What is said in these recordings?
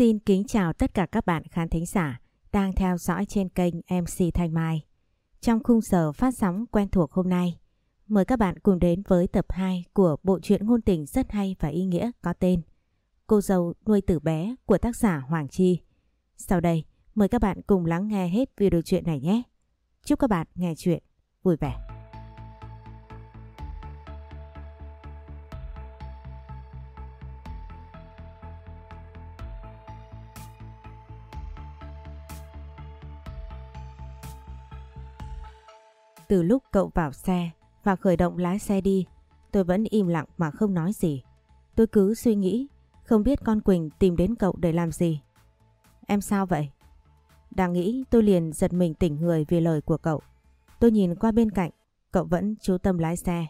Xin kính chào tất cả các bạn khán thính giả đang theo dõi trên kênh MC Thanh Mai. Trong khung giờ phát sóng quen thuộc hôm nay, mời các bạn cùng đến với tập 2 của bộ truyện ngôn tình rất hay và ý nghĩa có tên Cô dâu nuôi tử bé của tác giả Hoàng Chi. Sau đây, mời các bạn cùng lắng nghe hết video truyện này nhé. Chúc các bạn nghe chuyện vui vẻ. Từ lúc cậu vào xe và khởi động lái xe đi, tôi vẫn im lặng mà không nói gì. Tôi cứ suy nghĩ, không biết con Quỳnh tìm đến cậu để làm gì. Em sao vậy? Đang nghĩ tôi liền giật mình tỉnh người vì lời của cậu. Tôi nhìn qua bên cạnh, cậu vẫn chú tâm lái xe.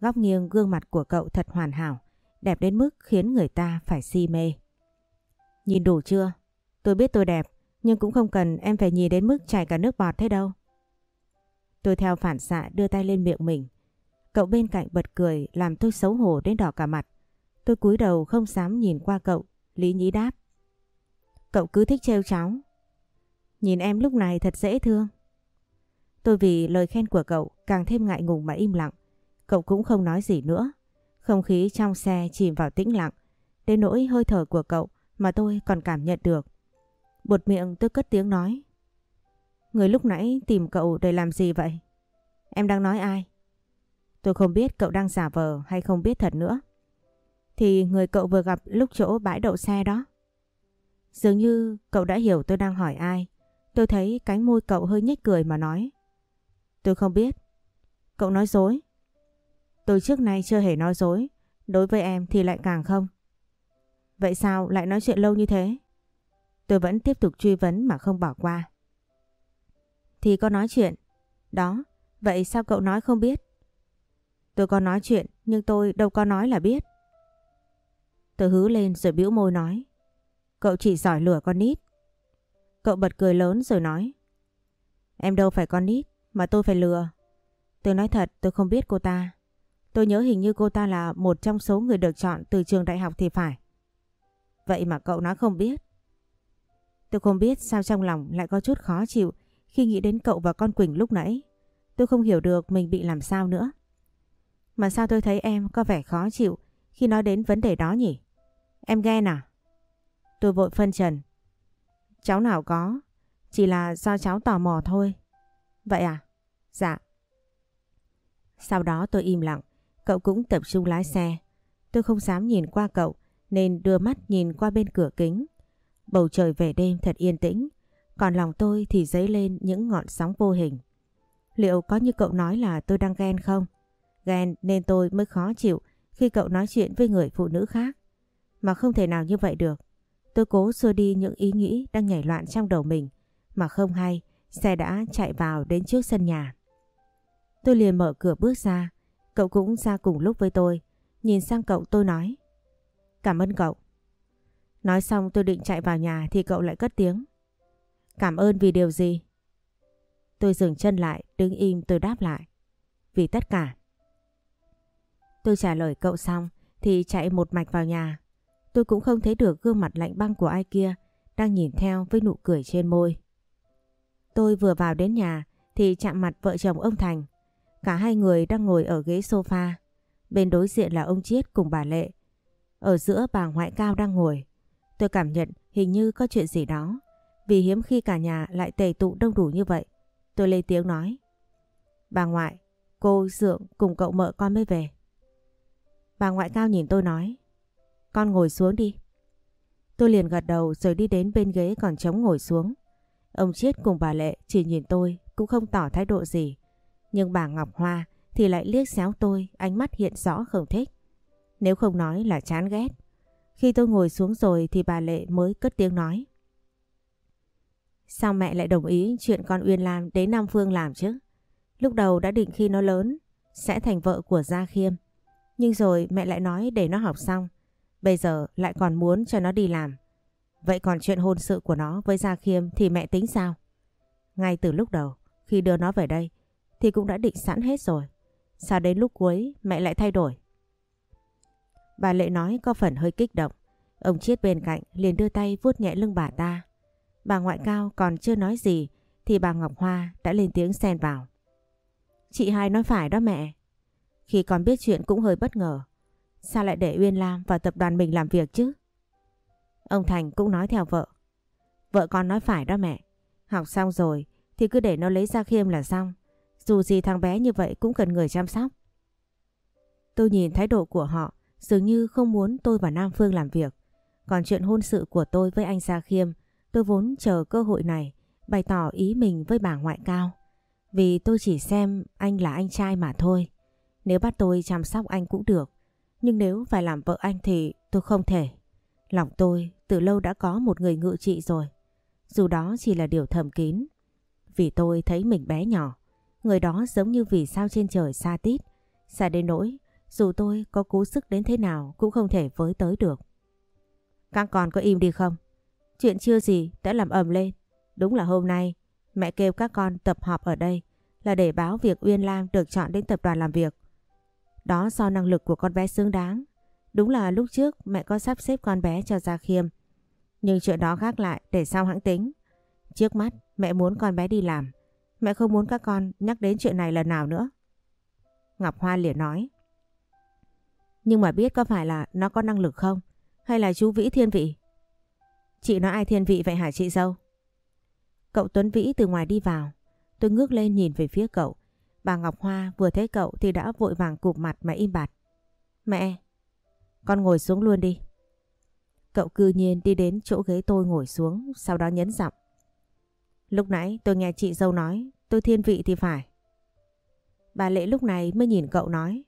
Góc nghiêng gương mặt của cậu thật hoàn hảo, đẹp đến mức khiến người ta phải si mê. Nhìn đủ chưa? Tôi biết tôi đẹp, nhưng cũng không cần em phải nhìn đến mức chảy cả nước bọt thế đâu. Tôi theo phản xạ đưa tay lên miệng mình. Cậu bên cạnh bật cười làm tôi xấu hổ đến đỏ cả mặt. Tôi cúi đầu không dám nhìn qua cậu, lý nhí đáp. Cậu cứ thích trêu cháu. Nhìn em lúc này thật dễ thương. Tôi vì lời khen của cậu càng thêm ngại ngùng mà im lặng. Cậu cũng không nói gì nữa. Không khí trong xe chìm vào tĩnh lặng. Đến nỗi hơi thở của cậu mà tôi còn cảm nhận được. Bột miệng tôi cất tiếng nói. Người lúc nãy tìm cậu để làm gì vậy? Em đang nói ai? Tôi không biết cậu đang giả vờ hay không biết thật nữa. Thì người cậu vừa gặp lúc chỗ bãi đậu xe đó. Dường như cậu đã hiểu tôi đang hỏi ai. Tôi thấy cánh môi cậu hơi nhếch cười mà nói. Tôi không biết. Cậu nói dối. Tôi trước nay chưa hề nói dối. Đối với em thì lại càng không. Vậy sao lại nói chuyện lâu như thế? Tôi vẫn tiếp tục truy vấn mà không bỏ qua. Thì có nói chuyện. Đó, vậy sao cậu nói không biết? Tôi có nói chuyện nhưng tôi đâu có nói là biết. Tôi hứ lên rồi bĩu môi nói. Cậu chỉ giỏi lừa con nít. Cậu bật cười lớn rồi nói. Em đâu phải con nít mà tôi phải lừa. Tôi nói thật tôi không biết cô ta. Tôi nhớ hình như cô ta là một trong số người được chọn từ trường đại học thì phải. Vậy mà cậu nói không biết. Tôi không biết sao trong lòng lại có chút khó chịu khi nghĩ đến cậu và con Quỳnh lúc nãy. Tôi không hiểu được mình bị làm sao nữa. Mà sao tôi thấy em có vẻ khó chịu khi nói đến vấn đề đó nhỉ? Em ghen à? Tôi vội phân trần. Cháu nào có, chỉ là do cháu tò mò thôi. Vậy à? Dạ. Sau đó tôi im lặng, cậu cũng tập trung lái xe. Tôi không dám nhìn qua cậu nên đưa mắt nhìn qua bên cửa kính. Bầu trời về đêm thật yên tĩnh, còn lòng tôi thì dấy lên những ngọn sóng vô hình. Liệu có như cậu nói là tôi đang ghen không? Ghen nên tôi mới khó chịu khi cậu nói chuyện với người phụ nữ khác. Mà không thể nào như vậy được. Tôi cố xua đi những ý nghĩ đang nhảy loạn trong đầu mình. Mà không hay, xe đã chạy vào đến trước sân nhà. Tôi liền mở cửa bước ra. Cậu cũng ra cùng lúc với tôi. Nhìn sang cậu tôi nói. Cảm ơn cậu. Nói xong tôi định chạy vào nhà thì cậu lại cất tiếng. Cảm ơn vì điều gì? Tôi dừng chân lại, đứng im tôi đáp lại. Vì tất cả. Tôi trả lời cậu xong thì chạy một mạch vào nhà. Tôi cũng không thấy được gương mặt lạnh băng của ai kia đang nhìn theo với nụ cười trên môi. Tôi vừa vào đến nhà thì chạm mặt vợ chồng ông Thành. Cả hai người đang ngồi ở ghế sofa. Bên đối diện là ông Chiết cùng bà Lệ. Ở giữa bà ngoại cao đang ngồi. Tôi cảm nhận hình như có chuyện gì đó. Vì hiếm khi cả nhà lại tề tụ đông đủ như vậy. Tôi lên tiếng nói. Bà ngoại, cô Dượng cùng cậu mợ con mới về. Bà ngoại cao nhìn tôi nói. Con ngồi xuống đi. Tôi liền gật đầu rồi đi đến bên ghế còn trống ngồi xuống. Ông Chiết cùng bà Lệ chỉ nhìn tôi cũng không tỏ thái độ gì. Nhưng bà Ngọc Hoa thì lại liếc xéo tôi ánh mắt hiện rõ không thích. Nếu không nói là chán ghét. Khi tôi ngồi xuống rồi thì bà Lệ mới cất tiếng nói. Sao mẹ lại đồng ý chuyện con Uyên Lam đến Nam Phương làm chứ? Lúc đầu đã định khi nó lớn, sẽ thành vợ của Gia Khiêm. Nhưng rồi mẹ lại nói để nó học xong. Bây giờ lại còn muốn cho nó đi làm. Vậy còn chuyện hôn sự của nó với Gia Khiêm thì mẹ tính sao? Ngay từ lúc đầu, khi đưa nó về đây, thì cũng đã định sẵn hết rồi. Sao đến lúc cuối mẹ lại thay đổi? Bà Lệ nói có phần hơi kích động. Ông Chiết bên cạnh liền đưa tay vuốt nhẹ lưng bà ta. Bà ngoại cao còn chưa nói gì, thì bà Ngọc Hoa đã lên tiếng xen vào. Chị hai nói phải đó mẹ. Khi con biết chuyện cũng hơi bất ngờ. Sao lại để Uyên Lam vào tập đoàn mình làm việc chứ? Ông Thành cũng nói theo vợ. Vợ con nói phải đó mẹ. Học xong rồi thì cứ để nó lấy ra khiêm là xong. Dù gì thằng bé như vậy cũng cần người chăm sóc. Tôi nhìn thái độ của họ dường như không muốn tôi và Nam Phương làm việc. Còn chuyện hôn sự của tôi với anh Gia Khiêm tôi vốn chờ cơ hội này, bày tỏ ý mình với bà ngoại cao. Vì tôi chỉ xem anh là anh trai mà thôi. Nếu bắt tôi chăm sóc anh cũng được. Nhưng nếu phải làm vợ anh thì tôi không thể. Lòng tôi từ lâu đã có một người ngự trị rồi. Dù đó chỉ là điều thầm kín. Vì tôi thấy mình bé nhỏ. Người đó giống như vì sao trên trời xa tít. Xa đến nỗi dù tôi có cố sức đến thế nào cũng không thể với tới được. Các con có im đi không? Chuyện chưa gì đã làm ầm lên. Đúng là hôm nay, mẹ kêu các con tập họp ở đây là để báo việc Uyên Lam được chọn đến tập đoàn làm việc. Đó do năng lực của con bé xứng đáng. Đúng là lúc trước mẹ có sắp xếp con bé cho Gia Khiêm. Nhưng chuyện đó khác lại để sau hãng tính. Trước mắt, mẹ muốn con bé đi làm. Mẹ không muốn các con nhắc đến chuyện này lần nào nữa. Ngọc Hoa liền nói. Nhưng mà biết có phải là nó có năng lực không? Hay là chú Vĩ thiên vị? Chị nói ai thiên vị vậy hả chị dâu? Cậu Tuấn Vĩ từ ngoài đi vào. Tôi ngước lên nhìn về phía cậu. Bà Ngọc Hoa vừa thấy cậu thì đã vội vàng cụp mặt mà im bặt. Mẹ, con ngồi xuống luôn đi. Cậu cư nhiên đi đến chỗ ghế tôi ngồi xuống, sau đó nhấn giọng. Lúc nãy tôi nghe chị dâu nói, tôi thiên vị thì phải. Bà Lệ lúc này mới nhìn cậu nói.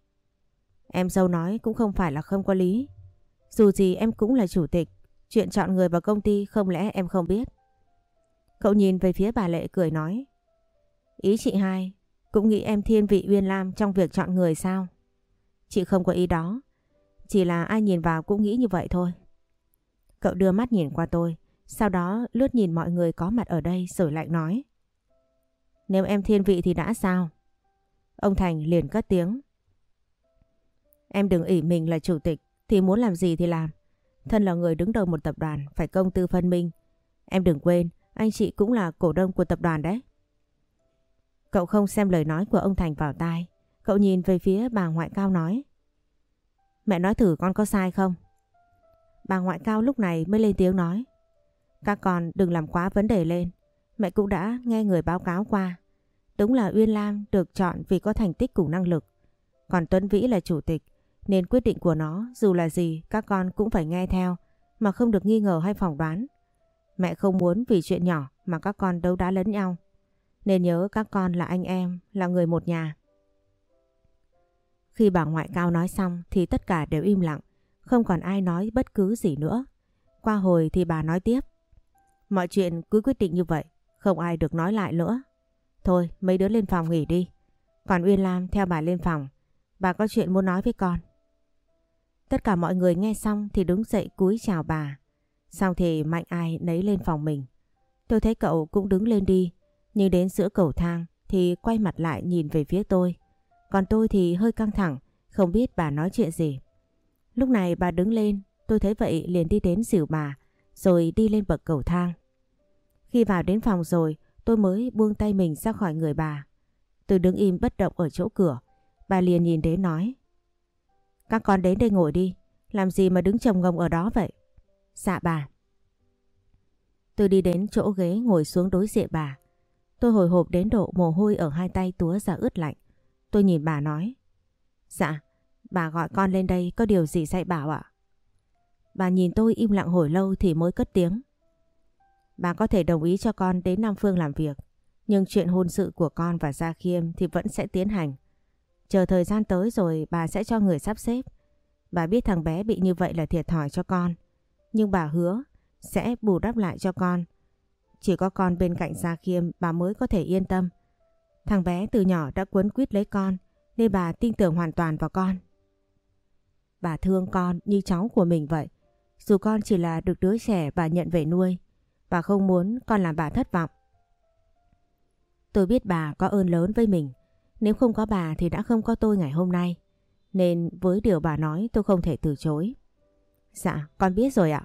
Em dâu nói cũng không phải là không có lý. Dù gì em cũng là chủ tịch, chuyện chọn người vào công ty không lẽ em không biết. Cậu nhìn về phía bà Lệ cười nói. Ý chị hai, cũng nghĩ em thiên vị Uyên Lam trong việc chọn người sao? Chị không có ý đó, chỉ là ai nhìn vào cũng nghĩ như vậy thôi. Cậu đưa mắt nhìn qua tôi, sau đó lướt nhìn mọi người có mặt ở đây rồi lại nói. Nếu em thiên vị thì đã sao? Ông Thành liền cất tiếng. Em đừng ỉ mình là chủ tịch thì muốn làm gì thì làm. Thân là người đứng đầu một tập đoàn, phải công tư phân minh. Em đừng quên, anh chị cũng là cổ đông của tập đoàn đấy. Cậu không xem lời nói của ông Thành vào tai. Cậu nhìn về phía bà ngoại cao nói. Mẹ nói thử con có sai không? Bà ngoại cao lúc này mới lên tiếng nói. Các con đừng làm quá vấn đề lên. Mẹ cũng đã nghe người báo cáo qua. Đúng là Uyên Lam được chọn vì có thành tích cùng năng lực. Còn Tuấn Vĩ là chủ tịch. Nên quyết định của nó dù là gì các con cũng phải nghe theo. Mà không được nghi ngờ hay phỏng đoán. Mẹ không muốn vì chuyện nhỏ mà các con đấu đá lẫn nhau. Nên nhớ các con là anh em, là người một nhà. Khi bà ngoại cao nói xong thì tất cả đều im lặng, không còn ai nói bất cứ gì nữa. Qua hồi thì bà nói tiếp. Mọi chuyện cứ quyết định như vậy, không ai được nói lại nữa. Thôi, mấy đứa lên phòng nghỉ đi. Còn Uyên Lam theo bà lên phòng. Bà có chuyện muốn nói với con. Tất cả mọi người nghe xong thì đứng dậy cúi chào bà. Xong thì mạnh ai nấy lên phòng mình. Tôi thấy cậu cũng đứng lên đi, nhưng đến giữa cầu thang thì quay mặt lại nhìn về phía tôi. Còn tôi thì hơi căng thẳng, không biết bà nói chuyện gì. Lúc này bà đứng lên, tôi thấy vậy liền đi đến dìu bà, rồi đi lên bậc cầu thang. Khi vào đến phòng rồi, tôi mới buông tay mình ra khỏi người bà. Tôi đứng im bất động ở chỗ cửa, bà liền nhìn đến nói. Các con đến đây ngồi đi, làm gì mà đứng trầm ngông ở đó vậy? Dạ bà. Tôi đi đến chỗ ghế ngồi xuống đối diện bà. Tôi hồi hộp đến độ mồ hôi ở hai tay túa ra ướt lạnh. Tôi nhìn bà nói. Dạ, bà gọi con lên đây có điều gì dạy bảo ạ? Bà nhìn tôi im lặng hồi lâu thì mới cất tiếng. Bà có thể đồng ý cho con đến Nam Phương làm việc. Nhưng chuyện hôn sự của con và Gia Khiêm thì vẫn sẽ tiến hành. Chờ thời gian tới rồi bà sẽ cho người sắp xếp. Bà biết thằng bé bị như vậy là thiệt thòi cho con. Nhưng bà hứa sẽ bù đắp lại cho con. Chỉ có con bên cạnh Gia Khiêm bà mới có thể yên tâm. Thằng bé từ nhỏ đã quấn quýt lấy con nên bà tin tưởng hoàn toàn vào con. Bà thương con như cháu của mình vậy. Dù con chỉ là được đứa trẻ bà nhận về nuôi, bà không muốn con làm bà thất vọng. Tôi biết bà có ơn lớn với mình. Nếu không có bà thì đã không có tôi ngày hôm nay. Nên với điều bà nói tôi không thể từ chối. Dạ, con biết rồi ạ.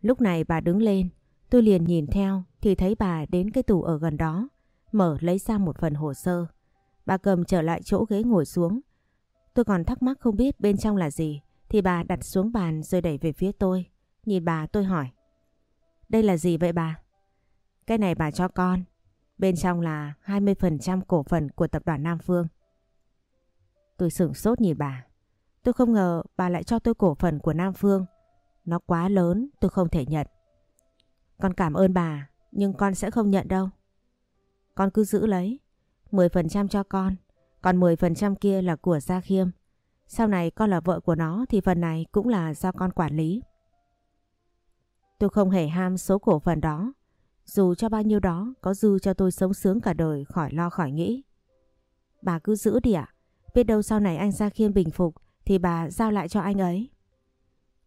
Lúc này bà đứng lên, tôi liền nhìn theo thì thấy bà đến cái tủ ở gần đó, mở lấy ra một phần hồ sơ. Bà cầm trở lại chỗ ghế ngồi xuống. Tôi còn thắc mắc không biết bên trong là gì, thì bà đặt xuống bàn rồi đẩy về phía tôi. Nhìn bà tôi hỏi. Đây là gì vậy bà? Cái này bà cho con. Bên trong là 20% cổ phần của tập đoàn Nam Phương. Tôi sửng sốt nhìn bà. Tôi không ngờ bà lại cho tôi cổ phần của Nam Phương. Nó quá lớn, tôi không thể nhận. Con cảm ơn bà, nhưng con sẽ không nhận đâu. Con cứ giữ lấy. 10% cho con. Còn 10% kia là của Gia Khiêm. Sau này con là vợ của nó thì phần này cũng là do con quản lý. Tôi không hề ham số cổ phần đó. Dù cho bao nhiêu đó có dư cho tôi sống sướng cả đời khỏi lo khỏi nghĩ. Bà cứ giữ đi ạ. Biết đâu sau này anh Gia Khiêm bình phục thì bà giao lại cho anh ấy.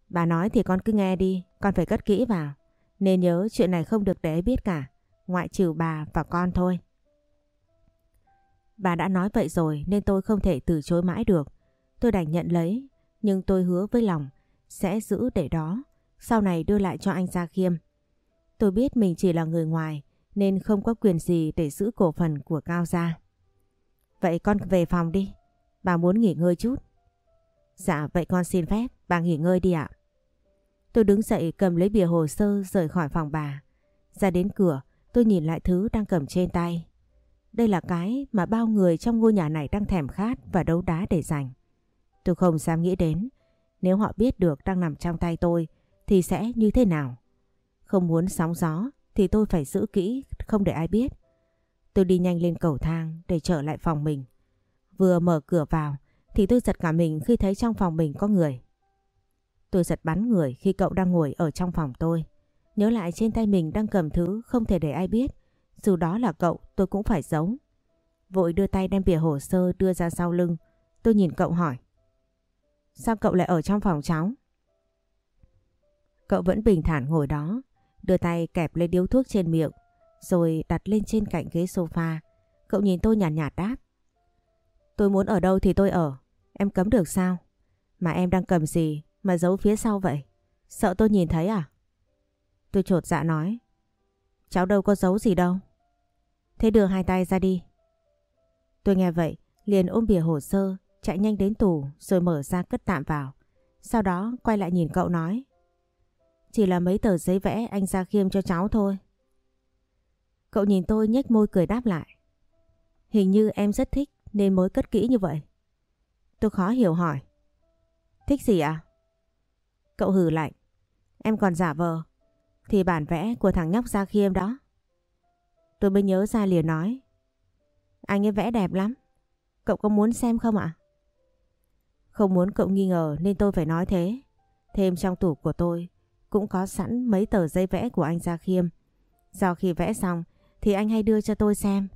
Bà nói thì con cứ nghe đi, con phải cất kỹ vào. Nên nhớ chuyện này không được để biết cả, ngoại trừ bà và con thôi. Bà đã nói vậy rồi nên tôi không thể từ chối mãi được. Tôi đành nhận lấy, nhưng tôi hứa với lòng sẽ giữ để đó, sau này đưa lại cho anh Gia Khiêm. Tôi biết mình chỉ là người ngoài nên không có quyền gì để giữ cổ phần của Cao Gia. Vậy con về phòng đi, bà muốn nghỉ ngơi chút. Dạ vậy con xin phép, bà nghỉ ngơi đi ạ. Tôi đứng dậy cầm lấy bìa hồ sơ rời khỏi phòng bà. Ra đến cửa, tôi nhìn lại thứ đang cầm trên tay. Đây là cái mà bao người trong ngôi nhà này đang thèm khát và đấu đá để giành. Tôi không dám nghĩ đến, nếu họ biết được đang nằm trong tay tôi thì sẽ như thế nào. Không muốn sóng gió, thì tôi phải giữ kỹ, không để ai biết. Tôi đi nhanh lên cầu thang để trở lại phòng mình. Vừa mở cửa vào, thì tôi giật cả mình khi thấy trong phòng mình có người. Tôi giật bắn người khi cậu đang ngồi ở trong phòng tôi. Nhớ lại trên tay mình đang cầm thứ không thể để ai biết. Dù đó là cậu, tôi cũng phải giấu. Vội đưa tay đem bìa hồ sơ đưa ra sau lưng. Tôi nhìn cậu hỏi. Sao cậu lại ở trong phòng cháu? Cậu vẫn bình thản ngồi đó. Đưa tay kẹp lấy điếu thuốc trên miệng. Rồi đặt lên trên cạnh ghế sofa. Cậu nhìn tôi nhàn nhạt, nhạt đáp. Tôi muốn ở đâu thì tôi ở. Em cấm được sao? Mà em đang cầm gì mà giấu phía sau vậy? Sợ tôi nhìn thấy à? Tôi trột dạ nói. Cháu đâu có giấu gì đâu. Thế đưa hai tay ra đi. Tôi nghe vậy, liền ôm bìa hồ sơ, chạy nhanh đến tủ rồi mở ra cất tạm vào. Sau đó quay lại nhìn cậu nói. Chỉ là mấy tờ giấy vẽ anh ra khiêm cho cháu thôi. Cậu nhìn tôi nhếch môi cười đáp lại. Hình như em rất thích nên mới cất kỹ như vậy. Tôi khó hiểu hỏi. Thích gì ạ? À? Cậu hừ lạnh. Em còn giả vờ. Thì bản vẽ của thằng nhóc Gia Khiêm đó. Tôi mới nhớ ra liền nói. Anh ấy vẽ đẹp lắm. Cậu có muốn xem không ạ? Không muốn cậu nghi ngờ nên tôi phải nói thế. Thêm trong tủ của tôi cũng có sẵn mấy tờ giấy vẽ của anh Gia Khiêm. Sau khi vẽ xong thì anh hay đưa cho tôi xem.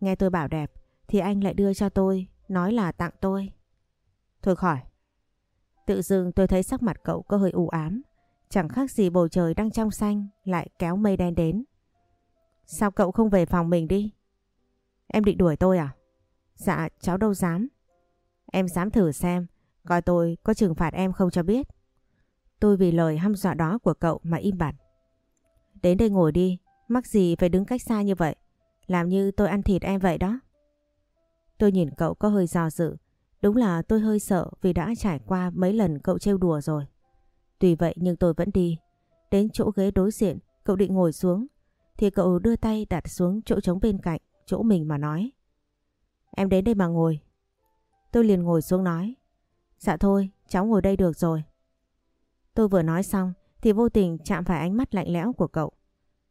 Nghe tôi bảo đẹp thì anh lại đưa cho tôi, nói là tặng tôi. Thôi khỏi. Tự dưng tôi thấy sắc mặt cậu có hơi u ám. Chẳng khác gì bầu trời đang trong xanh lại kéo mây đen đến. Sao cậu không về phòng mình đi? Em định đuổi tôi à? Dạ cháu đâu dám. Em dám thử xem, coi tôi có trừng phạt em không cho biết. Tôi vì lời hăm dọa đó của cậu mà im bặt. Đến đây ngồi đi, mắc gì phải đứng cách xa như vậy. Làm như tôi ăn thịt em vậy đó. Tôi nhìn cậu có hơi do dự. Đúng là tôi hơi sợ vì đã trải qua mấy lần cậu trêu đùa rồi. Tuy vậy nhưng tôi vẫn đi. Đến chỗ ghế đối diện, cậu định ngồi xuống. Thì cậu đưa tay đặt xuống chỗ trống bên cạnh, chỗ mình mà nói. Em đến đây mà ngồi. Tôi liền ngồi xuống nói. Dạ thôi, cháu ngồi đây được rồi. Tôi vừa nói xong thì vô tình chạm phải ánh mắt lạnh lẽo của cậu.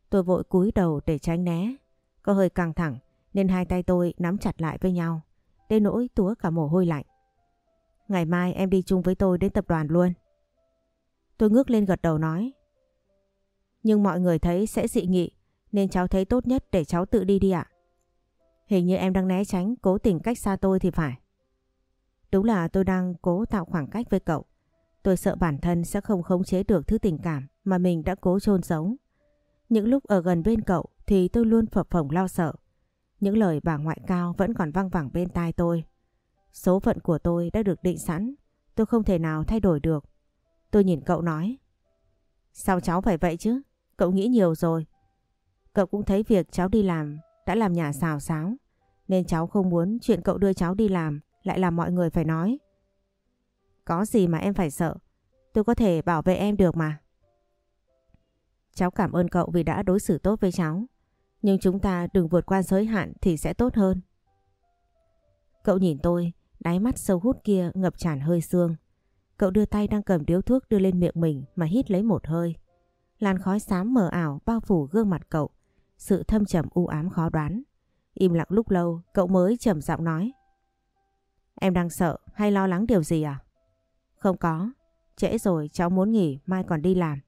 Tôi vội cúi đầu để tránh né. Có hơi căng thẳng, nên hai tay tôi nắm chặt lại với nhau. Đến nỗi túa cả mồ hôi lạnh. Ngày mai em đi chung với tôi đến tập đoàn luôn. Tôi ngước lên gật đầu nói. Nhưng mọi người thấy sẽ dị nghị, nên cháu thấy tốt nhất để cháu tự đi đi ạ. Hình như em đang né tránh cố tình cách xa tôi thì phải. Đúng là tôi đang cố tạo khoảng cách với cậu. Tôi sợ bản thân sẽ không khống chế được thứ tình cảm mà mình đã cố chôn giấu. Những lúc ở gần bên cậu thì tôi luôn phập phồng lo sợ. Những lời bà ngoại cao vẫn còn văng vẳng bên tai tôi. Số phận của tôi đã được định sẵn, tôi không thể nào thay đổi được. Tôi nhìn cậu nói. Sao cháu phải vậy chứ? Cậu nghĩ nhiều rồi. Cậu cũng thấy việc cháu đi làm đã làm nhà xào xáo. Nên cháu không muốn chuyện cậu đưa cháu đi làm lại làm mọi người phải nói. Có gì mà em phải sợ. Tôi có thể bảo vệ em được mà. Cháu cảm ơn cậu vì đã đối xử tốt với cháu. Nhưng chúng ta đừng vượt qua giới hạn thì sẽ tốt hơn. Cậu nhìn tôi, đáy mắt sâu hút kia ngập tràn hơi xương. Cậu đưa tay đang cầm điếu thuốc đưa lên miệng mình mà hít lấy một hơi. Làn khói xám mờ ảo bao phủ gương mặt cậu, sự thâm trầm u ám khó đoán. Im lặng lúc lâu, cậu mới trầm giọng nói. Em đang sợ hay lo lắng điều gì à? Không có, trễ rồi cháu muốn nghỉ mai còn đi làm.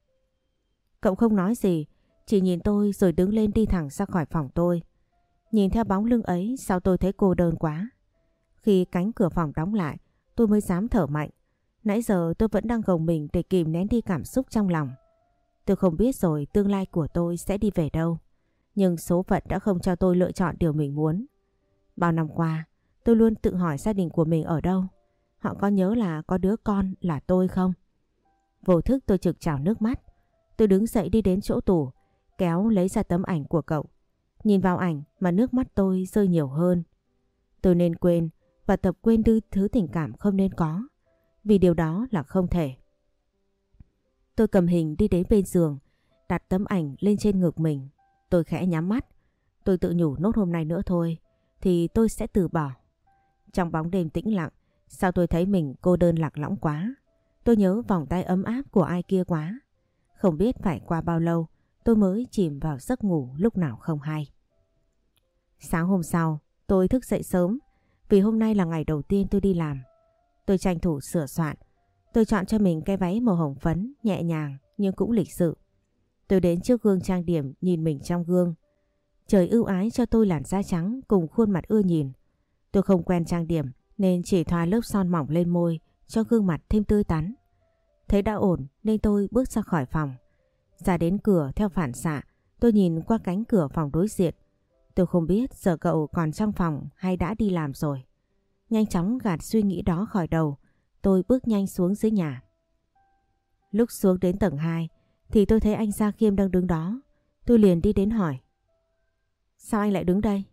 Cậu không nói gì, chỉ nhìn tôi rồi đứng lên đi thẳng ra khỏi phòng tôi. Nhìn theo bóng lưng ấy sao tôi thấy cô đơn quá. Khi cánh cửa phòng đóng lại, tôi mới dám thở mạnh. Nãy giờ tôi vẫn đang gồng mình để kìm nén đi cảm xúc trong lòng. Tôi không biết rồi tương lai của tôi sẽ đi về đâu. Nhưng số phận đã không cho tôi lựa chọn điều mình muốn. Bao năm qua, tôi luôn tự hỏi gia đình của mình ở đâu. Họ có nhớ là có đứa con là tôi không? Vô thức tôi trực trào nước mắt. Tôi đứng dậy đi đến chỗ tủ, kéo lấy ra tấm ảnh của cậu. Nhìn vào ảnh mà nước mắt tôi rơi nhiều hơn. Tôi nên quên và tập quên đi thứ tình cảm không nên có. Vì điều đó là không thể. Tôi cầm hình đi đến bên giường, đặt tấm ảnh lên trên ngực mình. Tôi khẽ nhắm mắt. Tôi tự nhủ nốt hôm nay nữa thôi, thì tôi sẽ từ bỏ. Trong bóng đêm tĩnh lặng, sao tôi thấy mình cô đơn lạc lõng quá. Tôi nhớ vòng tay ấm áp của ai kia quá. Không biết phải qua bao lâu tôi mới chìm vào giấc ngủ lúc nào không hay. Sáng hôm sau, tôi thức dậy sớm vì hôm nay là ngày đầu tiên tôi đi làm. Tôi tranh thủ sửa soạn. Tôi chọn cho mình cái váy màu hồng phấn, nhẹ nhàng nhưng cũng lịch sự. Tôi đến trước gương trang điểm nhìn mình trong gương. Trời ưu ái cho tôi làn da trắng cùng khuôn mặt ưa nhìn. Tôi không quen trang điểm nên chỉ thoa lớp son mỏng lên môi cho gương mặt thêm tươi tắn. Thấy đã ổn nên tôi bước ra khỏi phòng. Ra đến cửa theo phản xạ, tôi nhìn qua cánh cửa phòng đối diện. Tôi không biết giờ cậu còn trong phòng hay đã đi làm rồi. Nhanh chóng gạt suy nghĩ đó khỏi đầu, tôi bước nhanh xuống dưới nhà. Lúc xuống đến tầng 2 thì tôi thấy anh Gia Khiêm đang đứng đó. Tôi liền đi đến hỏi. Sao anh lại đứng đây?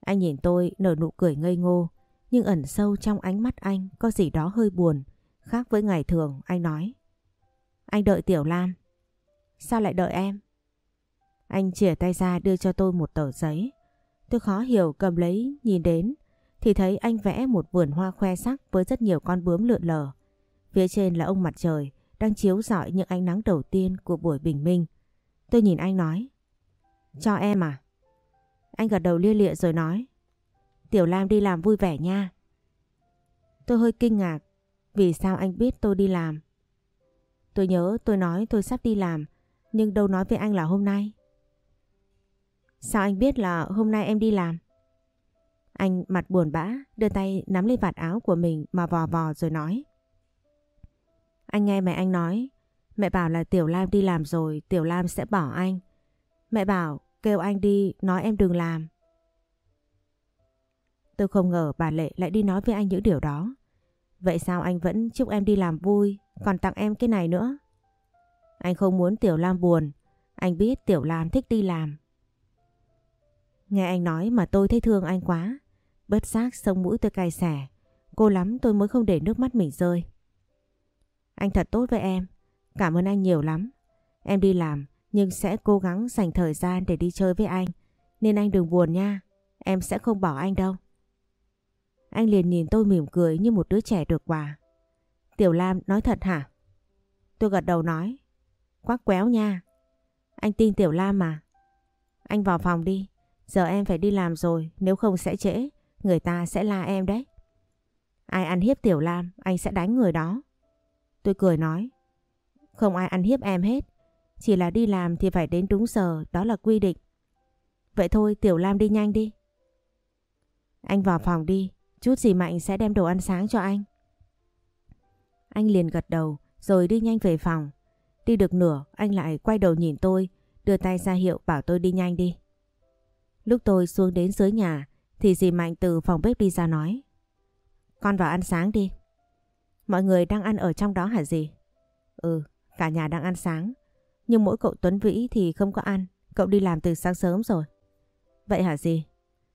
Anh nhìn tôi nở nụ cười ngây ngô, nhưng ẩn sâu trong ánh mắt anh có gì đó hơi buồn, khác với ngày thường anh nói. Anh đợi Tiểu Lam. Sao lại đợi em? Anh chìa tay ra đưa cho tôi một tờ giấy. Tôi khó hiểu cầm lấy nhìn đến thì thấy anh vẽ một vườn hoa khoe sắc với rất nhiều con bướm lượn lờ. Phía trên là ông mặt trời đang chiếu rọi những ánh nắng đầu tiên của buổi bình minh. Tôi nhìn anh nói. Cho em à? Anh gật đầu lia lịa rồi nói. Tiểu Lam đi làm vui vẻ nha. Tôi hơi kinh ngạc. Vì sao anh biết tôi đi làm? Tôi nhớ tôi nói tôi sắp đi làm. Nhưng đâu nói với anh là hôm nay. Sao anh biết là hôm nay em đi làm? Anh mặt buồn bã, đưa tay nắm lấy vạt áo của mình mà vò vò rồi nói. Anh nghe mẹ anh nói, mẹ bảo là Tiểu Lam đi làm rồi, Tiểu Lam sẽ bỏ anh. Mẹ bảo kêu anh đi, nói em đừng làm. Tôi không ngờ bà Lệ lại đi nói với anh những điều đó. Vậy sao anh vẫn chúc em đi làm vui, còn tặng em cái này nữa? Anh không muốn Tiểu Lam buồn, anh biết Tiểu Lam thích đi làm. Nghe anh nói mà tôi thấy thương anh quá. Bất giác sông mũi tôi cay xẻ. Cô lắm tôi mới không để nước mắt mình rơi. Anh thật tốt với em. Cảm ơn anh nhiều lắm. Em đi làm nhưng sẽ cố gắng dành thời gian để đi chơi với anh. Nên anh đừng buồn nha. Em sẽ không bỏ anh đâu. Anh liền nhìn tôi mỉm cười như một đứa trẻ được quà. Tiểu Lam nói thật hả? Tôi gật đầu nói. Quắc quéo nha. Anh tin Tiểu Lam mà. Anh vào phòng đi. Giờ em phải đi làm rồi. Nếu không sẽ trễ. Người ta sẽ la em đấy. Ai ăn hiếp Tiểu Lam, anh sẽ đánh người đó. Tôi cười nói. Không ai ăn hiếp em hết. Chỉ là đi làm thì phải đến đúng giờ, đó là quy định. Vậy thôi Tiểu Lam đi nhanh đi. Anh vào phòng đi, chút gì Mạnh sẽ đem đồ ăn sáng cho anh. Anh liền gật đầu rồi đi nhanh về phòng. Đi được nửa anh lại quay đầu nhìn tôi, đưa tay ra hiệu bảo tôi đi nhanh đi. Lúc tôi xuống đến dưới nhà thì dì Mạnh từ phòng bếp đi ra nói. Con vào ăn sáng đi. Mọi người đang ăn ở trong đó hả dì? Ừ, cả nhà đang ăn sáng. Nhưng mỗi cậu Tuấn Vĩ thì không có ăn. Cậu đi làm từ sáng sớm rồi. Vậy hả gì?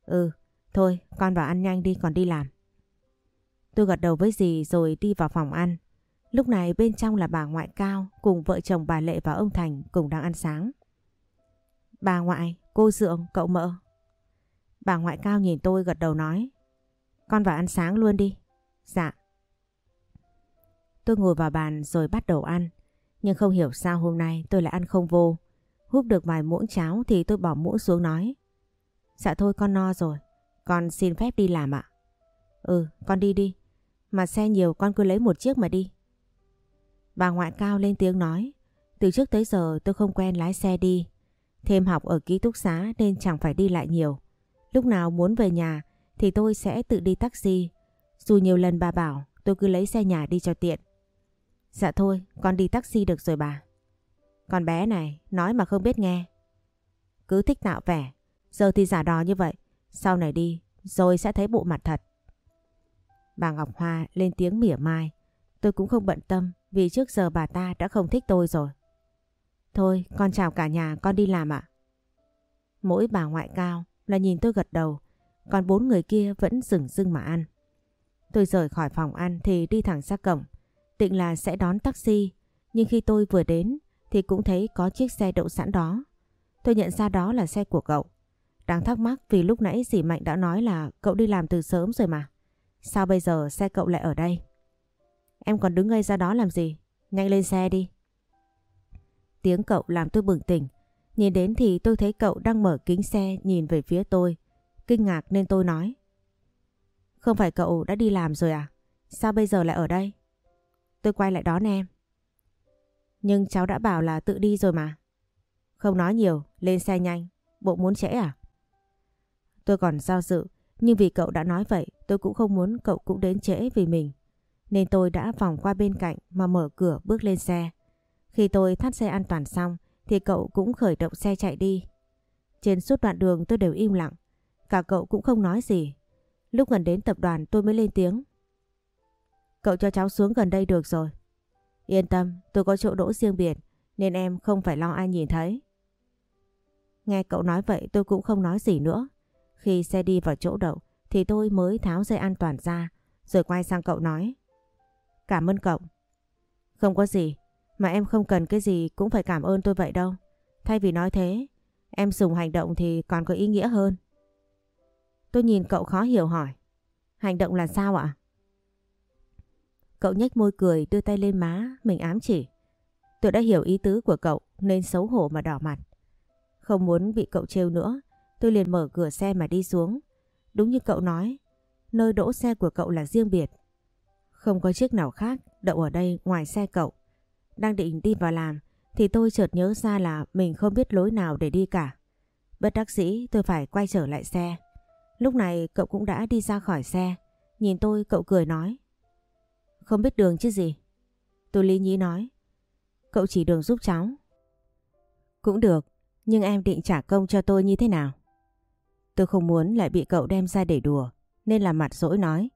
Ừ, thôi con vào ăn nhanh đi còn đi làm. Tôi gật đầu với dì rồi đi vào phòng ăn. Lúc này bên trong là bà ngoại cao cùng vợ chồng bà Lệ và ông Thành cùng đang ăn sáng. Bà ngoại, cô Dượng, cậu mợ. Bà ngoại cao nhìn tôi gật đầu nói. Con vào ăn sáng luôn đi. Dạ. Tôi ngồi vào bàn rồi bắt đầu ăn. Nhưng không hiểu sao hôm nay tôi lại ăn không vô. Húp được vài muỗng cháo thì tôi bỏ muỗng xuống nói. Dạ thôi con no rồi. Con xin phép đi làm ạ. Ừ, con đi đi. Mà xe nhiều con cứ lấy một chiếc mà đi. Bà ngoại cao lên tiếng nói. Từ trước tới giờ tôi không quen lái xe đi. Thêm học ở ký túc xá nên chẳng phải đi lại nhiều. Lúc nào muốn về nhà thì tôi sẽ tự đi taxi. Dù nhiều lần bà bảo tôi cứ lấy xe nhà đi cho tiện. Dạ thôi, con đi taxi được rồi bà. Con bé này, nói mà không biết nghe. Cứ thích tạo vẻ, giờ thì giả đò như vậy. Sau này đi, rồi sẽ thấy bộ mặt thật. Bà Ngọc Hoa lên tiếng mỉa mai. Tôi cũng không bận tâm vì trước giờ bà ta đã không thích tôi rồi. Thôi, con chào cả nhà, con đi làm ạ. Mỗi bà ngoại cao là nhìn tôi gật đầu, còn bốn người kia vẫn dừng dưng mà ăn. Tôi rời khỏi phòng ăn thì đi thẳng ra cổng, định là sẽ đón taxi, nhưng khi tôi vừa đến thì cũng thấy có chiếc xe đậu sẵn đó. Tôi nhận ra đó là xe của cậu. Đang thắc mắc vì lúc nãy dì Mạnh đã nói là cậu đi làm từ sớm rồi mà. Sao bây giờ xe cậu lại ở đây? Em còn đứng ngây ra đó làm gì? Nhanh lên xe đi. Tiếng cậu làm tôi bừng tỉnh. Nhìn đến thì tôi thấy cậu đang mở kính xe nhìn về phía tôi. Kinh ngạc nên tôi nói. Không phải cậu đã đi làm rồi à? Sao bây giờ lại ở đây? Tôi quay lại đón em. Nhưng cháu đã bảo là tự đi rồi mà. Không nói nhiều, lên xe nhanh. Bộ muốn trễ à? Tôi còn do dự, nhưng vì cậu đã nói vậy, tôi cũng không muốn cậu cũng đến trễ vì mình. Nên tôi đã vòng qua bên cạnh mà mở cửa bước lên xe. Khi tôi thắt xe an toàn xong thì cậu cũng khởi động xe chạy đi. Trên suốt đoạn đường tôi đều im lặng. Cả cậu cũng không nói gì. Lúc gần đến tập đoàn tôi mới lên tiếng. Cậu cho cháu xuống gần đây được rồi. Yên tâm, tôi có chỗ đỗ riêng biệt nên em không phải lo ai nhìn thấy. Nghe cậu nói vậy tôi cũng không nói gì nữa. Khi xe đi vào chỗ đậu thì tôi mới tháo dây an toàn ra rồi quay sang cậu nói. Cảm ơn cậu. Không có gì, mà em không cần cái gì cũng phải cảm ơn tôi vậy đâu. Thay vì nói thế, em dùng hành động thì còn có ý nghĩa hơn. Tôi nhìn cậu khó hiểu hỏi. Hành động là sao ạ? Cậu nhếch môi cười đưa tay lên má, mình ám chỉ. Tôi đã hiểu ý tứ của cậu nên xấu hổ mà đỏ mặt. Không muốn bị cậu trêu nữa, tôi liền mở cửa xe mà đi xuống. Đúng như cậu nói, nơi đỗ xe của cậu là riêng biệt. Không có chiếc nào khác đậu ở đây ngoài xe cậu. Đang định đi vào làm thì tôi chợt nhớ ra là mình không biết lối nào để đi cả. Bất đắc dĩ tôi phải quay trở lại xe. Lúc này cậu cũng đã đi ra khỏi xe. Nhìn tôi cậu cười nói. Không biết đường chứ gì. Tôi lý nhí nói. Cậu chỉ đường giúp cháu. Cũng được, nhưng em định trả công cho tôi như thế nào? Tôi không muốn lại bị cậu đem ra để đùa, nên làm mặt dỗi nói.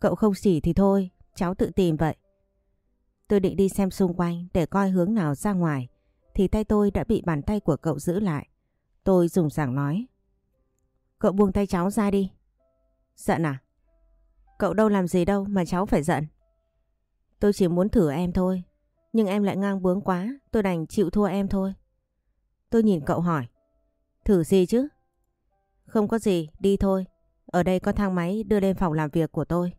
Cậu không xỉ thì thôi, cháu tự tìm vậy. Tôi định đi xem xung quanh để coi hướng nào ra ngoài, thì tay tôi đã bị bàn tay của cậu giữ lại. Tôi dùng giảng nói. Cậu buông tay cháu ra đi. Giận à? Cậu đâu làm gì đâu mà cháu phải giận. Tôi chỉ muốn thử em thôi, nhưng em lại ngang bướng quá, tôi đành chịu thua em thôi. Tôi nhìn cậu hỏi. Thử gì chứ? Không có gì, đi thôi. Ở đây có thang máy đưa lên phòng làm việc của tôi.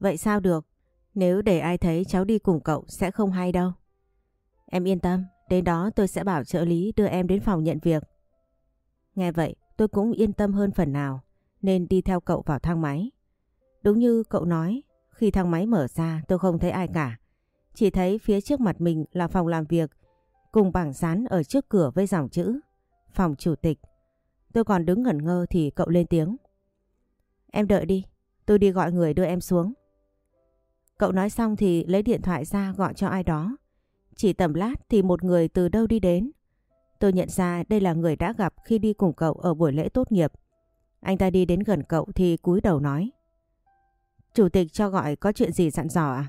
Vậy sao được? Nếu để ai thấy cháu đi cùng cậu sẽ không hay đâu. Em yên tâm, đến đó tôi sẽ bảo trợ lý đưa em đến phòng nhận việc. Nghe vậy tôi cũng yên tâm hơn phần nào nên đi theo cậu vào thang máy. Đúng như cậu nói, khi thang máy mở ra tôi không thấy ai cả. Chỉ thấy phía trước mặt mình là phòng làm việc cùng bảng dán ở trước cửa với dòng chữ Phòng Chủ tịch. Tôi còn đứng ngẩn ngơ thì cậu lên tiếng. Em đợi đi, tôi đi gọi người đưa em xuống. Cậu nói xong thì lấy điện thoại ra gọi cho ai đó. Chỉ tầm lát thì một người từ đâu đi đến. Tôi nhận ra đây là người đã gặp khi đi cùng cậu ở buổi lễ tốt nghiệp. Anh ta đi đến gần cậu thì cúi đầu nói. Chủ tịch cho gọi có chuyện gì dặn dò à?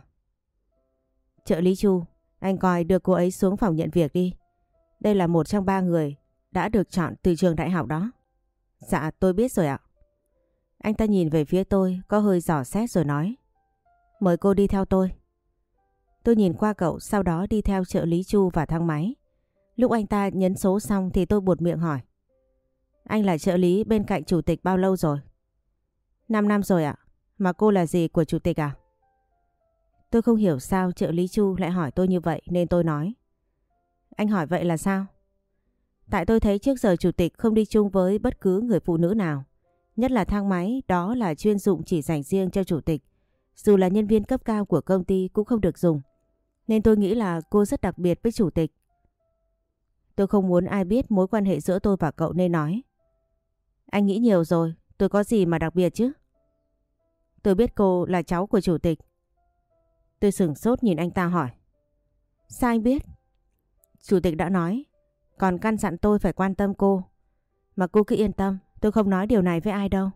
Trợ lý Chu, anh coi đưa cô ấy xuống phòng nhận việc đi. Đây là một trong ba người đã được chọn từ trường đại học đó. Dạ tôi biết rồi ạ. Anh ta nhìn về phía tôi, có hơi giỏ xét rồi nói. Mời cô đi theo tôi. Tôi nhìn qua cậu, sau đó đi theo trợ lý Chu và thang máy. Lúc anh ta nhấn số xong thì tôi buột miệng hỏi. Anh là trợ lý bên cạnh chủ tịch bao lâu rồi? 5 năm rồi ạ. Mà cô là gì của chủ tịch à? Tôi không hiểu sao trợ lý Chu lại hỏi tôi như vậy, nên tôi nói. Anh hỏi vậy là sao? Tại tôi thấy trước giờ chủ tịch không đi chung với bất cứ người phụ nữ nào. Nhất là thang máy đó là chuyên dụng chỉ dành riêng cho chủ tịch. Dù là nhân viên cấp cao của công ty cũng không được dùng. Nên tôi nghĩ là cô rất đặc biệt với chủ tịch. Tôi không muốn ai biết mối quan hệ giữa tôi và cậu nên nói. Anh nghĩ nhiều rồi, tôi có gì mà đặc biệt chứ? Tôi biết cô là cháu của chủ tịch. Tôi sửng sốt nhìn anh ta hỏi. Sao anh biết? Chủ tịch đã nói, còn căn dặn tôi phải quan tâm cô. Mà cô cứ yên tâm, tôi không nói điều này với ai đâu.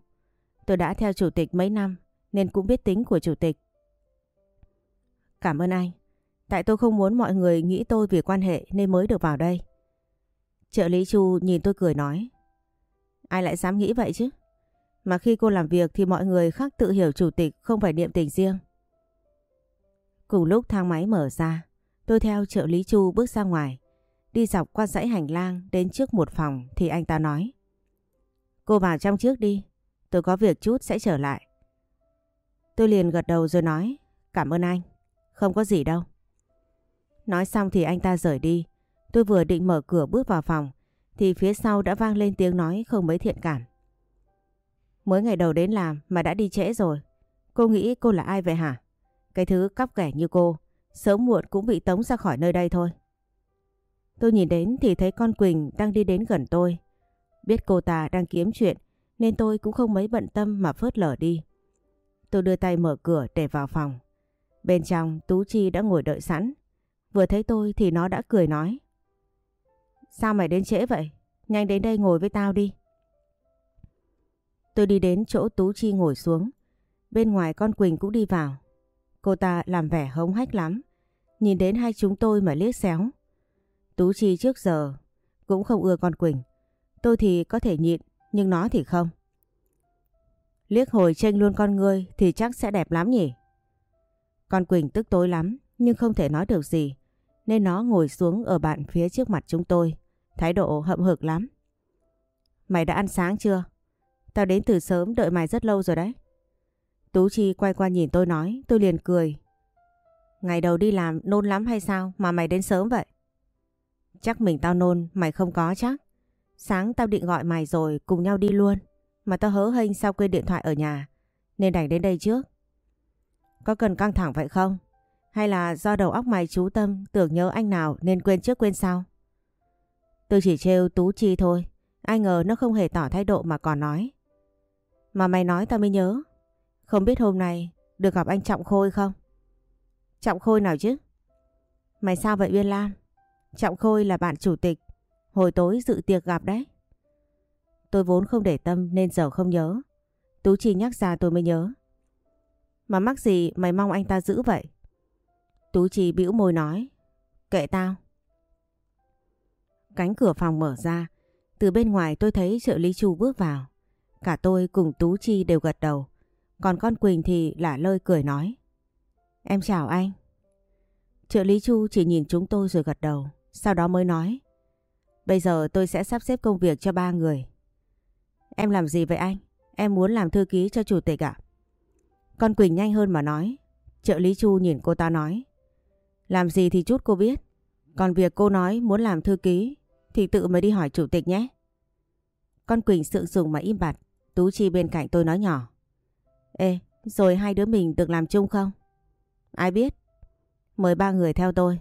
Tôi đã theo chủ tịch mấy năm nên cũng biết tính của chủ tịch. Cảm ơn anh. Tại tôi không muốn mọi người nghĩ tôi vì quan hệ nên mới được vào đây. Trợ lý Chu nhìn tôi cười nói. Ai lại dám nghĩ vậy chứ? Mà khi cô làm việc thì mọi người khác tự hiểu chủ tịch không phải niệm tình riêng. Cùng lúc thang máy mở ra, tôi theo trợ lý Chu bước ra ngoài. Đi dọc qua dãy hành lang đến trước một phòng thì anh ta nói. Cô vào trong trước đi, tôi có việc chút sẽ trở lại. Tôi liền gật đầu rồi nói, cảm ơn anh, không có gì đâu. Nói xong thì anh ta rời đi. Tôi vừa định mở cửa bước vào phòng thì phía sau đã vang lên tiếng nói không mấy thiện cảm. Mới ngày đầu đến làm mà đã đi trễ rồi. Cô nghĩ cô là ai vậy hả? Cái thứ cắp kẻ như cô, sớm muộn cũng bị tống ra khỏi nơi đây thôi. Tôi nhìn đến thì thấy con Quỳnh đang đi đến gần tôi. Biết cô ta đang kiếm chuyện, nên tôi cũng không mấy bận tâm mà phớt lờ đi. Tôi đưa tay mở cửa để vào phòng. Bên trong, Tú Chi đã ngồi đợi sẵn. Vừa thấy tôi thì nó đã cười nói. Sao mày đến trễ vậy? Nhanh đến đây ngồi với tao đi. Tôi đi đến chỗ Tú Chi ngồi xuống. Bên ngoài con Quỳnh cũng đi vào. Cô ta làm vẻ hống hách lắm. Nhìn đến hai chúng tôi mà liếc xéo. Tú Chi trước giờ cũng không ưa con Quỳnh. Tôi thì có thể nhịn, nhưng nó thì không. Liếc hồi tranh luôn con ngươi thì chắc sẽ đẹp lắm nhỉ? Con Quỳnh tức tối lắm, nhưng không thể nói được gì. Nên nó ngồi xuống ở bạn phía trước mặt chúng tôi. Thái độ hậm hực lắm. Mày đã ăn sáng chưa? Tao đến từ sớm đợi mày rất lâu rồi đấy. Tú Chi quay qua nhìn tôi nói, tôi liền cười. Ngày đầu đi làm nôn lắm hay sao mà mày đến sớm vậy? Chắc mình tao nôn, mày không có chắc. Sáng tao định gọi mày rồi cùng nhau đi luôn. Mà tao hớ hênh sao quên điện thoại ở nhà. Nên đành đến đây trước. Có cần căng thẳng vậy không? Hay là do đầu óc mày chú tâm tưởng nhớ anh nào nên quên trước quên sau? Tôi chỉ trêu Tú Chi thôi. Ai ngờ nó không hề tỏ thái độ mà còn nói. Mà mày nói tao mới nhớ. Không biết hôm nay được gặp anh Trọng Khôi không? Trọng Khôi nào chứ? Mày sao vậy Uyên Lam? Trọng Khôi là bạn chủ tịch. Hồi tối dự tiệc gặp đấy. Tôi vốn không để tâm nên giờ không nhớ. Tú Chi nhắc ra tôi mới nhớ. Mà mắc gì mày mong anh ta giữ vậy? Tú Chi bĩu môi nói. Kệ tao. Cánh cửa phòng mở ra. Từ bên ngoài tôi thấy trợ lý Chu bước vào. Cả tôi cùng Tú Chi đều gật đầu. Còn con Quỳnh thì lả lơi cười nói. Em chào anh. Trợ lý Chu chỉ nhìn chúng tôi rồi gật đầu. Sau đó mới nói. Bây giờ tôi sẽ sắp xếp công việc cho ba người. Em làm gì vậy anh? Em muốn làm thư ký cho chủ tịch ạ. Con Quỳnh nhanh hơn mà nói. Trợ lý Chu nhìn cô ta nói. Làm gì thì chút cô biết. Còn việc cô nói muốn làm thư ký thì tự mới đi hỏi chủ tịch nhé. Con Quỳnh sượng sùng mà im bặt. Tú Chi bên cạnh tôi nói nhỏ. Ê, rồi hai đứa mình được làm chung không? Ai biết? Mời ba người theo tôi.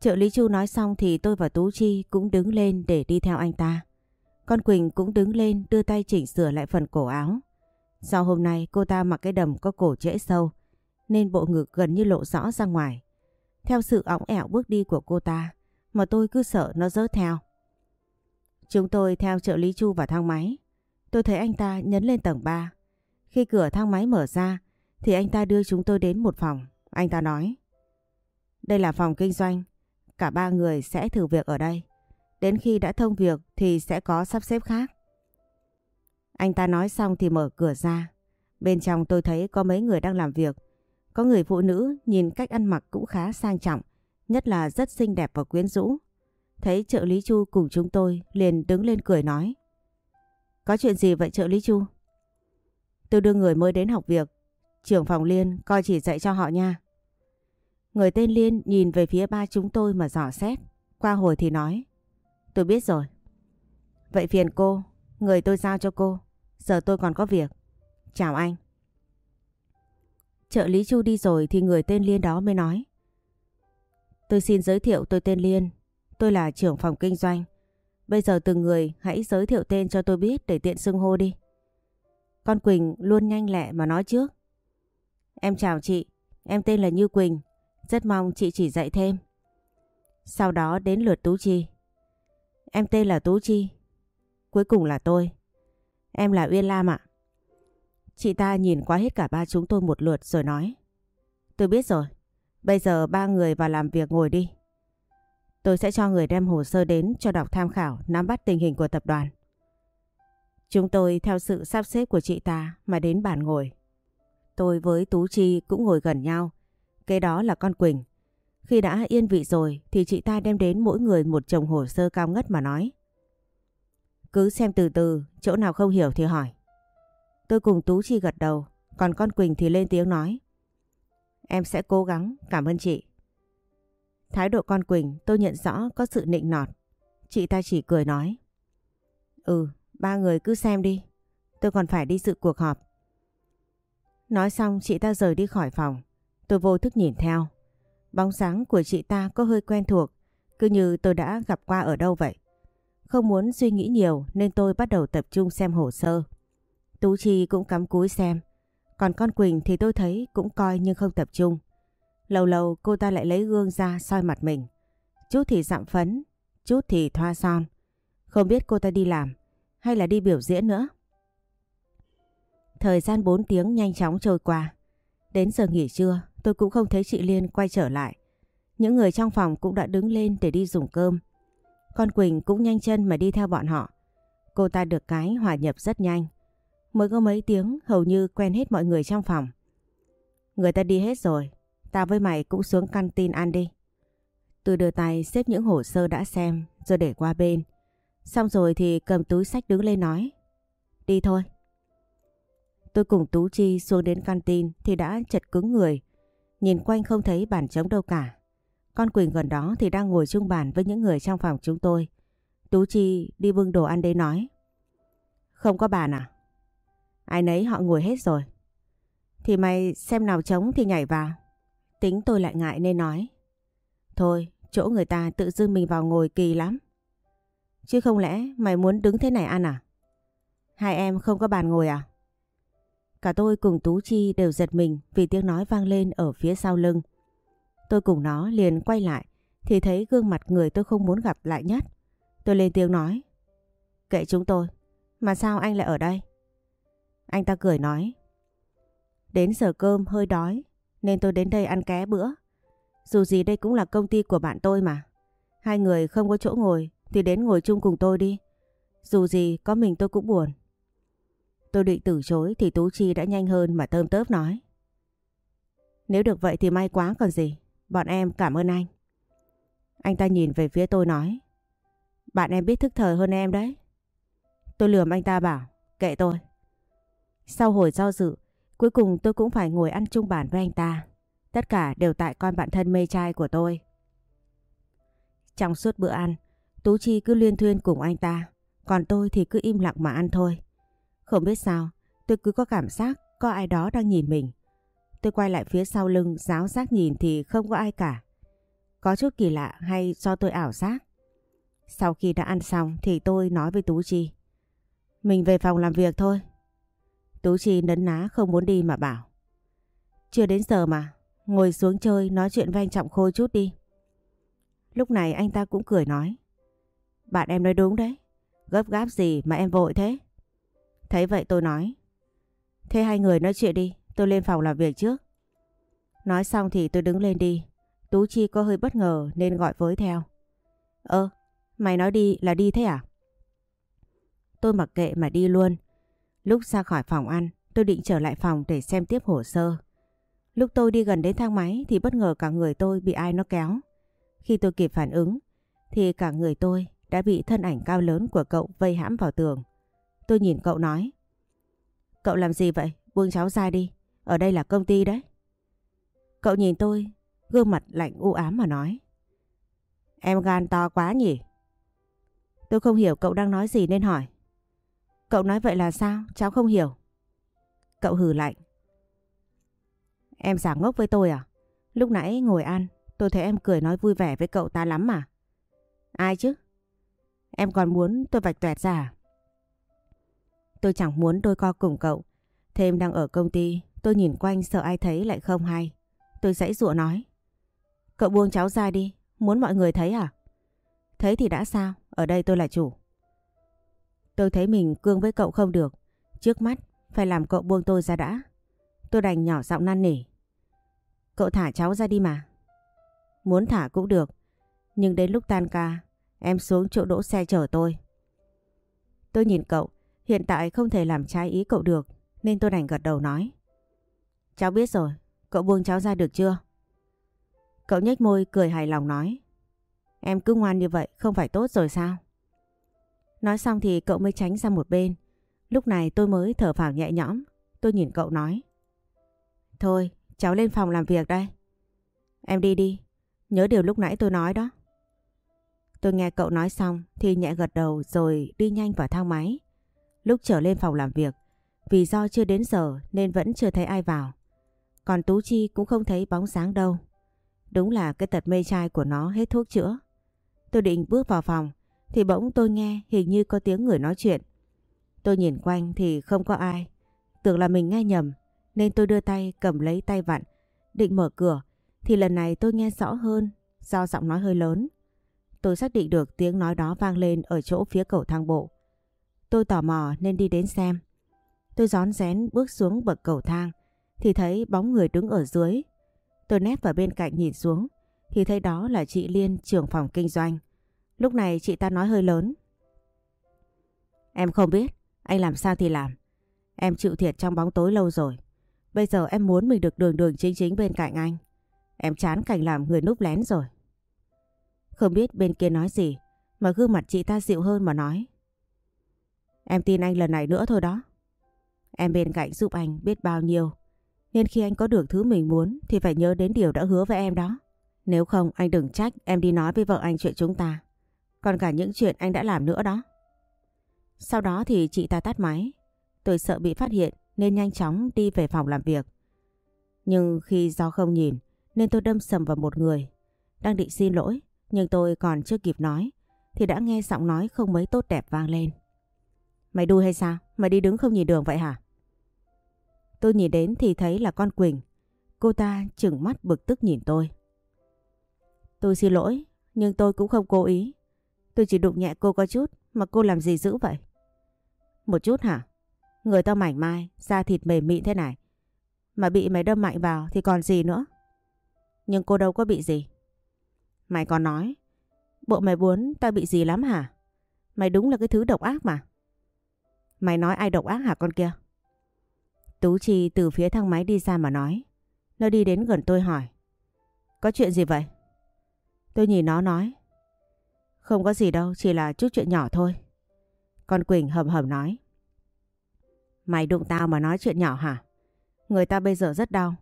Trợ lý Chu nói xong thì tôi và Tú Chi cũng đứng lên để đi theo anh ta. Con Quỳnh cũng đứng lên đưa tay chỉnh sửa lại phần cổ áo. Sau hôm nay, cô ta mặc cái đầm có cổ trễ sâu, nên bộ ngực gần như lộ rõ ra ngoài. Theo sự ống ẻo bước đi của cô ta, mà tôi cứ sợ nó rớt theo. Chúng tôi theo trợ lý Chu vào thang máy. Tôi thấy anh ta nhấn lên tầng 3. Khi cửa thang máy mở ra, thì anh ta đưa chúng tôi đến một phòng. Anh ta nói, đây là phòng kinh doanh. Cả ba người sẽ thử việc ở đây. Đến khi đã thông việc thì sẽ có sắp xếp khác. Anh ta nói xong thì mở cửa ra. Bên trong tôi thấy có mấy người đang làm việc. Có người phụ nữ nhìn cách ăn mặc cũng khá sang trọng, nhất là rất xinh đẹp và quyến rũ. Thấy trợ lý Chu cùng chúng tôi liền đứng lên cười nói. Có chuyện gì vậy trợ lý Chu? Tôi đưa người mới đến học việc. Trưởng phòng Liên coi chỉ dạy cho họ nha. Người tên Liên nhìn về phía ba chúng tôi mà dò xét. Qua hồi thì nói. Tôi biết rồi. Vậy phiền cô, người tôi giao cho cô. Giờ tôi còn có việc. Chào anh. Trợ lý Chu đi rồi thì người tên Liên đó mới nói. Tôi xin giới thiệu tôi tên Liên. Tôi là trưởng phòng kinh doanh. Bây giờ từng người hãy giới thiệu tên cho tôi biết để tiện xưng hô đi. Con Quỳnh luôn nhanh lẹ mà nói trước. Em chào chị, em tên là Như Quỳnh. Rất mong chị chỉ dạy thêm. Sau đó đến lượt Tú Chi. Em tên là Tú Chi. Cuối cùng là tôi. Em là Uyên Lam ạ. Chị ta nhìn qua hết cả ba chúng tôi một lượt rồi nói. Tôi biết rồi. Bây giờ ba người vào làm việc ngồi đi. Tôi sẽ cho người đem hồ sơ đến cho đọc tham khảo, nắm bắt tình hình của tập đoàn. Chúng tôi theo sự sắp xếp của chị ta mà đến bàn ngồi. Tôi với Tú Chi cũng ngồi gần nhau. Kế đó là con Quỳnh. Khi đã yên vị rồi thì chị ta đem đến mỗi người một chồng hồ sơ cao ngất mà nói. Cứ xem từ từ, chỗ nào không hiểu thì hỏi. Tôi cùng Tú Chi gật đầu, còn con Quỳnh thì lên tiếng nói. Em sẽ cố gắng, cảm ơn chị. Thái độ con Quỳnh tôi nhận rõ có sự nịnh nọt. Chị ta chỉ cười nói. Ừ, ba người cứ xem đi. Tôi còn phải đi dự cuộc họp. Nói xong chị ta rời đi khỏi phòng. Tôi vô thức nhìn theo. Bóng sáng của chị ta có hơi quen thuộc, cứ như tôi đã gặp qua ở đâu vậy. Không muốn suy nghĩ nhiều nên tôi bắt đầu tập trung xem hồ sơ. Tú Chi cũng cắm cúi xem. Còn con Quỳnh thì tôi thấy cũng coi nhưng không tập trung. Lâu lâu cô ta lại lấy gương ra soi mặt mình. Chút thì dặm phấn, chút thì thoa son. Không biết cô ta đi làm hay là đi biểu diễn nữa. Thời gian 4 tiếng nhanh chóng trôi qua. Đến giờ nghỉ trưa, tôi cũng không thấy chị Liên quay trở lại. Những người trong phòng cũng đã đứng lên để đi dùng cơm. Con Quỳnh cũng nhanh chân mà đi theo bọn họ. Cô ta được cái hòa nhập rất nhanh. Mới có mấy tiếng, hầu như quen hết mọi người trong phòng. Người ta đi hết rồi. Tao với mày cũng xuống căn tin ăn đi. Tôi đưa tay xếp những hồ sơ đã xem, rồi để qua bên. Xong rồi thì cầm túi sách đứng lên nói. Đi thôi. Tôi cùng Tú Chi xuống đến căn tin thì đã chật cứng người. Nhìn quanh không thấy bàn trống đâu cả. Con Quỳnh gần đó thì đang ngồi chung bàn với những người trong phòng chúng tôi. Tú Chi đi bưng đồ ăn đây nói. Không có bàn à? Ai nấy họ ngồi hết rồi. Thì mày xem nào trống thì nhảy vào. Tính tôi lại ngại nên nói. Thôi, chỗ người ta tự dưng mình vào ngồi kỳ lắm. Chứ không lẽ mày muốn đứng thế này ăn à? Hai em không có bàn ngồi à? Cả tôi cùng Tú Chi đều giật mình vì tiếng nói vang lên ở phía sau lưng. Tôi cùng nó liền quay lại thì thấy gương mặt người tôi không muốn gặp lại nhất. Tôi lên tiếng nói. Kệ chúng tôi, mà sao anh lại ở đây? Anh ta cười nói. Đến giờ cơm hơi đói nên tôi đến đây ăn ké bữa. Dù gì đây cũng là công ty của bạn tôi mà. Hai người không có chỗ ngồi thì đến ngồi chung cùng tôi đi. Dù gì có mình tôi cũng buồn. Tôi định từ chối thì Tú Chi đã nhanh hơn mà tơm tớp nói. Nếu được vậy thì may quá còn gì. Bọn em cảm ơn anh. Anh ta nhìn về phía tôi nói. Bạn em biết thức thời hơn em đấy. Tôi lườm anh ta bảo, kệ tôi. Sau hồi do dự, cuối cùng tôi cũng phải ngồi ăn chung bàn với anh ta. Tất cả đều tại con bạn thân mê trai của tôi. Trong suốt bữa ăn, Tú Chi cứ liên thuyên cùng anh ta, còn tôi thì cứ im lặng mà ăn thôi. Không biết sao, tôi cứ có cảm giác có ai đó đang nhìn mình. Tôi quay lại phía sau lưng giáo giác nhìn thì không có ai cả. Có chút kỳ lạ hay do tôi ảo giác? Sau khi đã ăn xong thì tôi nói với Tú Chi. Mình về phòng làm việc thôi. Tú Chi nấn ná không muốn đi mà bảo. Chưa đến giờ mà, ngồi xuống chơi nói chuyện với anh Trọng Khôi chút đi. Lúc này anh ta cũng cười nói. Bạn em nói đúng đấy, gấp gáp gì mà em vội thế? Thấy vậy tôi nói. Thế hai người nói chuyện đi, tôi lên phòng làm việc trước. Nói xong thì tôi đứng lên đi. Tú Chi có hơi bất ngờ nên gọi với theo. Ơ, mày nói đi là đi thế à? Tôi mặc kệ mà đi luôn. Lúc ra khỏi phòng ăn, tôi định trở lại phòng để xem tiếp hồ sơ. Lúc tôi đi gần đến thang máy thì bất ngờ cả người tôi bị ai nó kéo. Khi tôi kịp phản ứng thì cả người tôi đã bị thân ảnh cao lớn của cậu vây hãm vào tường. Tôi nhìn cậu nói. Cậu làm gì vậy? Buông cháu ra đi. Ở đây là công ty đấy. Cậu nhìn tôi, gương mặt lạnh u ám mà nói. Em gan to quá nhỉ? Tôi không hiểu cậu đang nói gì nên hỏi. Cậu nói vậy là sao? Cháu không hiểu. Cậu hừ lạnh. Em giả ngốc với tôi à? Lúc nãy ngồi ăn, tôi thấy em cười nói vui vẻ với cậu ta lắm mà. Ai chứ? Em còn muốn tôi vạch tuẹt ra à? Tôi chẳng muốn đôi co cùng cậu. Thêm đang ở công ty, tôi nhìn quanh sợ ai thấy lại không hay. Tôi dãy dụa nói. Cậu buông cháu ra đi, muốn mọi người thấy à? Thấy thì đã sao, ở đây tôi là chủ. Tôi thấy mình cương với cậu không được. Trước mắt, phải làm cậu buông tôi ra đã. Tôi đành nhỏ giọng năn nỉ. Cậu thả cháu ra đi mà. Muốn thả cũng được. Nhưng đến lúc tan ca, em xuống chỗ đỗ xe chở tôi. Tôi nhìn cậu, hiện tại không thể làm trái ý cậu được, nên tôi đành gật đầu nói. Cháu biết rồi, cậu buông cháu ra được chưa? Cậu nhếch môi cười hài lòng nói. Em cứ ngoan như vậy không phải tốt rồi sao? Nói xong thì cậu mới tránh ra một bên. Lúc này tôi mới thở phào nhẹ nhõm. Tôi nhìn cậu nói. Thôi, cháu lên phòng làm việc đây. Em đi đi, nhớ điều lúc nãy tôi nói đó. Tôi nghe cậu nói xong thì nhẹ gật đầu rồi đi nhanh vào thang máy. Lúc trở lên phòng làm việc, vì do chưa đến giờ nên vẫn chưa thấy ai vào. Còn Tú Chi cũng không thấy bóng sáng đâu. Đúng là cái tật mê trai của nó hết thuốc chữa. Tôi định bước vào phòng thì bỗng tôi nghe hình như có tiếng người nói chuyện. Tôi nhìn quanh thì không có ai. Tưởng là mình nghe nhầm nên tôi đưa tay cầm lấy tay vặn định mở cửa thì lần này tôi nghe rõ hơn do giọng nói hơi lớn. Tôi xác định được tiếng nói đó vang lên ở chỗ phía cầu thang bộ. Tôi tò mò nên đi đến xem. Tôi gión rén bước xuống bậc cầu thang thì thấy bóng người đứng ở dưới. Tôi nép vào bên cạnh nhìn xuống thì thấy đó là chị Liên trưởng phòng kinh doanh. Lúc này chị ta nói hơi lớn. Em không biết, anh làm sao thì làm. Em chịu thiệt trong bóng tối lâu rồi. Bây giờ em muốn mình được đường đường chính chính bên cạnh anh. Em chán cảnh làm người núp lén rồi. Không biết bên kia nói gì mà gương mặt chị ta dịu hơn mà nói. Em tin anh lần này nữa thôi đó. Em bên cạnh giúp anh biết bao nhiêu. Nên khi anh có được thứ mình muốn, thì phải nhớ đến điều đã hứa với em đó. Nếu không, anh đừng trách em đi nói với vợ anh chuyện chúng ta. Còn cả những chuyện anh đã làm nữa đó. Sau đó thì chị ta tắt máy. Tôi sợ bị phát hiện, nên nhanh chóng đi về phòng làm việc. Nhưng khi do không nhìn, nên tôi đâm sầm vào một người. Đang định xin lỗi, nhưng tôi còn chưa kịp nói, thì đã nghe giọng nói không mấy tốt đẹp vang lên. Mày đuôi hay sao? Mày đi đứng không nhìn đường vậy hả? Tôi nhìn đến thì thấy là con Quỳnh. Cô ta chừng mắt bực tức nhìn tôi. Tôi xin lỗi, nhưng tôi cũng không cố ý. Tôi chỉ đụng nhẹ cô có chút, mà cô làm gì dữ vậy? Một chút hả? Người tao mảnh mai, da thịt mềm mịn thế này. Mà bị mày đâm mạnh vào thì còn gì nữa? Nhưng cô đâu có bị gì. Mày còn nói, bộ mày muốn tao bị gì lắm hả? Mày đúng là cái thứ độc ác mà. Mày nói ai độc ác hả con kia? Tú Chi từ phía thang máy đi ra mà nói. Nó đi đến gần tôi hỏi. Có chuyện gì vậy? Tôi nhìn nó nói. Không có gì đâu, chỉ là chút chuyện nhỏ thôi. Con Quỳnh hầm hầm nói. Mày đụng tao mà nói chuyện nhỏ hả? Người ta bây giờ rất đau.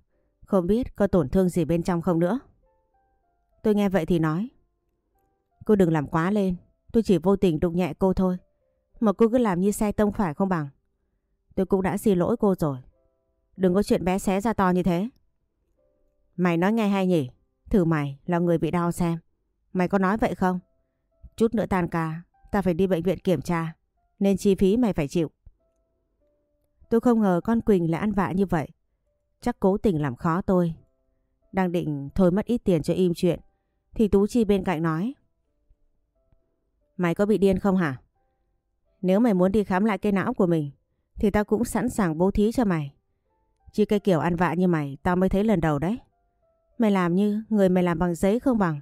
Không biết có tổn thương gì bên trong không nữa. Tôi nghe vậy thì nói. Cô đừng làm quá lên. Tôi chỉ vô tình đụng nhẹ cô thôi. Mà cô cứ làm như xe tông phải không bằng. Tôi cũng đã xin lỗi cô rồi. Đừng có chuyện bé xé ra to như thế. Mày nói nghe hay nhỉ? Thử mày là người bị đau xem. Mày có nói vậy không? Chút nữa tan ca, ta phải đi bệnh viện kiểm tra. Nên chi phí mày phải chịu. Tôi không ngờ con Quỳnh lại ăn vạ như vậy. Chắc cố tình làm khó tôi. Đang định thôi mất ít tiền cho im chuyện. Thì Tú Chi bên cạnh nói. Mày có bị điên không hả? Nếu mày muốn đi khám lại cái não của mình thì tao cũng sẵn sàng bố thí cho mày. Chỉ cái kiểu ăn vạ như mày tao mới thấy lần đầu đấy. Mày làm như người mày làm bằng giấy không bằng.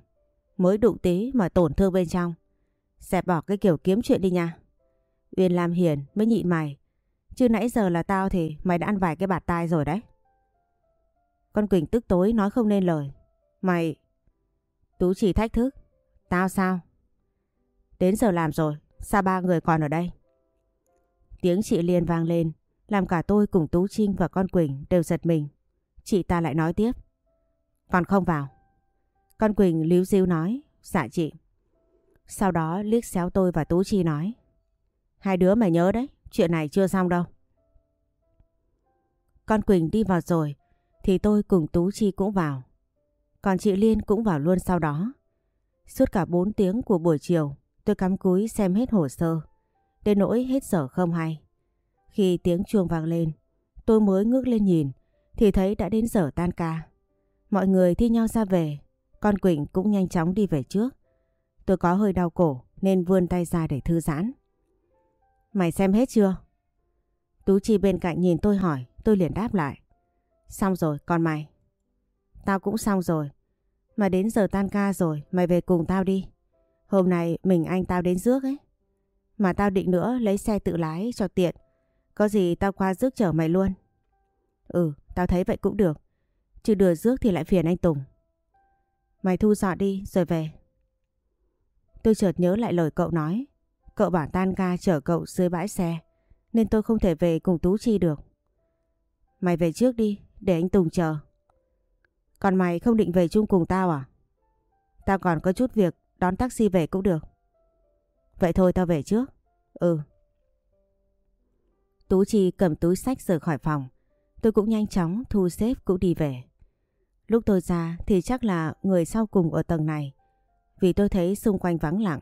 Mới đụng tí mà tổn thương bên trong. Dẹp bỏ cái kiểu kiếm chuyện đi nha. Uyên làm hiền mới nhịn mày. Chứ nãy giờ là tao thì mày đã ăn vài cái bạt tai rồi đấy. Con Quỳnh tức tối nói không nên lời. Mày... Tú chỉ thách thức. Tao sao? Đến giờ làm rồi, sao ba người còn ở đây? Tiếng chị Liên vang lên, làm cả tôi cùng Tú Trinh và con Quỳnh đều giật mình. Chị ta lại nói tiếp. Còn không vào. Con Quỳnh líu díu nói, dạ chị. Sau đó liếc xéo tôi và Tú Chi nói. Hai đứa mày nhớ đấy, chuyện này chưa xong đâu. Con Quỳnh đi vào rồi, thì tôi cùng Tú Chi cũng vào. Còn chị Liên cũng vào luôn sau đó. Suốt cả 4 tiếng của buổi chiều, tôi cắm cúi xem hết hồ sơ. Đến nỗi hết giờ không hay. Khi tiếng chuông vang lên, tôi mới ngước lên nhìn, thì thấy đã đến giờ tan ca. Mọi người thi nhau ra về, con Quỳnh cũng nhanh chóng đi về trước. Tôi có hơi đau cổ nên vươn tay ra để thư giãn. Mày xem hết chưa? Tú Chi bên cạnh nhìn tôi hỏi, tôi liền đáp lại. Xong rồi, còn mày? Tao cũng xong rồi. Mà đến giờ tan ca rồi, mày về cùng tao đi. Hôm nay mình anh tao đến rước ấy. Mà tao định nữa lấy xe tự lái cho tiện. Có gì tao qua rước chở mày luôn. Ừ, tao thấy vậy cũng được. Chứ đưa rước thì lại phiền anh Tùng. Mày thu dọn đi rồi về. Tôi chợt nhớ lại lời cậu nói. Cậu bảo tan ca chở cậu dưới bãi xe. Nên tôi không thể về cùng Tú Chi được. Mày về trước đi, để anh Tùng chờ. Còn mày không định về chung cùng tao à? Tao còn có chút việc, đón taxi về cũng được. Vậy thôi tao về trước. Ừ. Tú Chi cầm túi sách rời khỏi phòng. Tôi cũng nhanh chóng thu xếp cũng đi về. Lúc tôi ra thì chắc là người sau cùng ở tầng này. Vì tôi thấy xung quanh vắng lặng.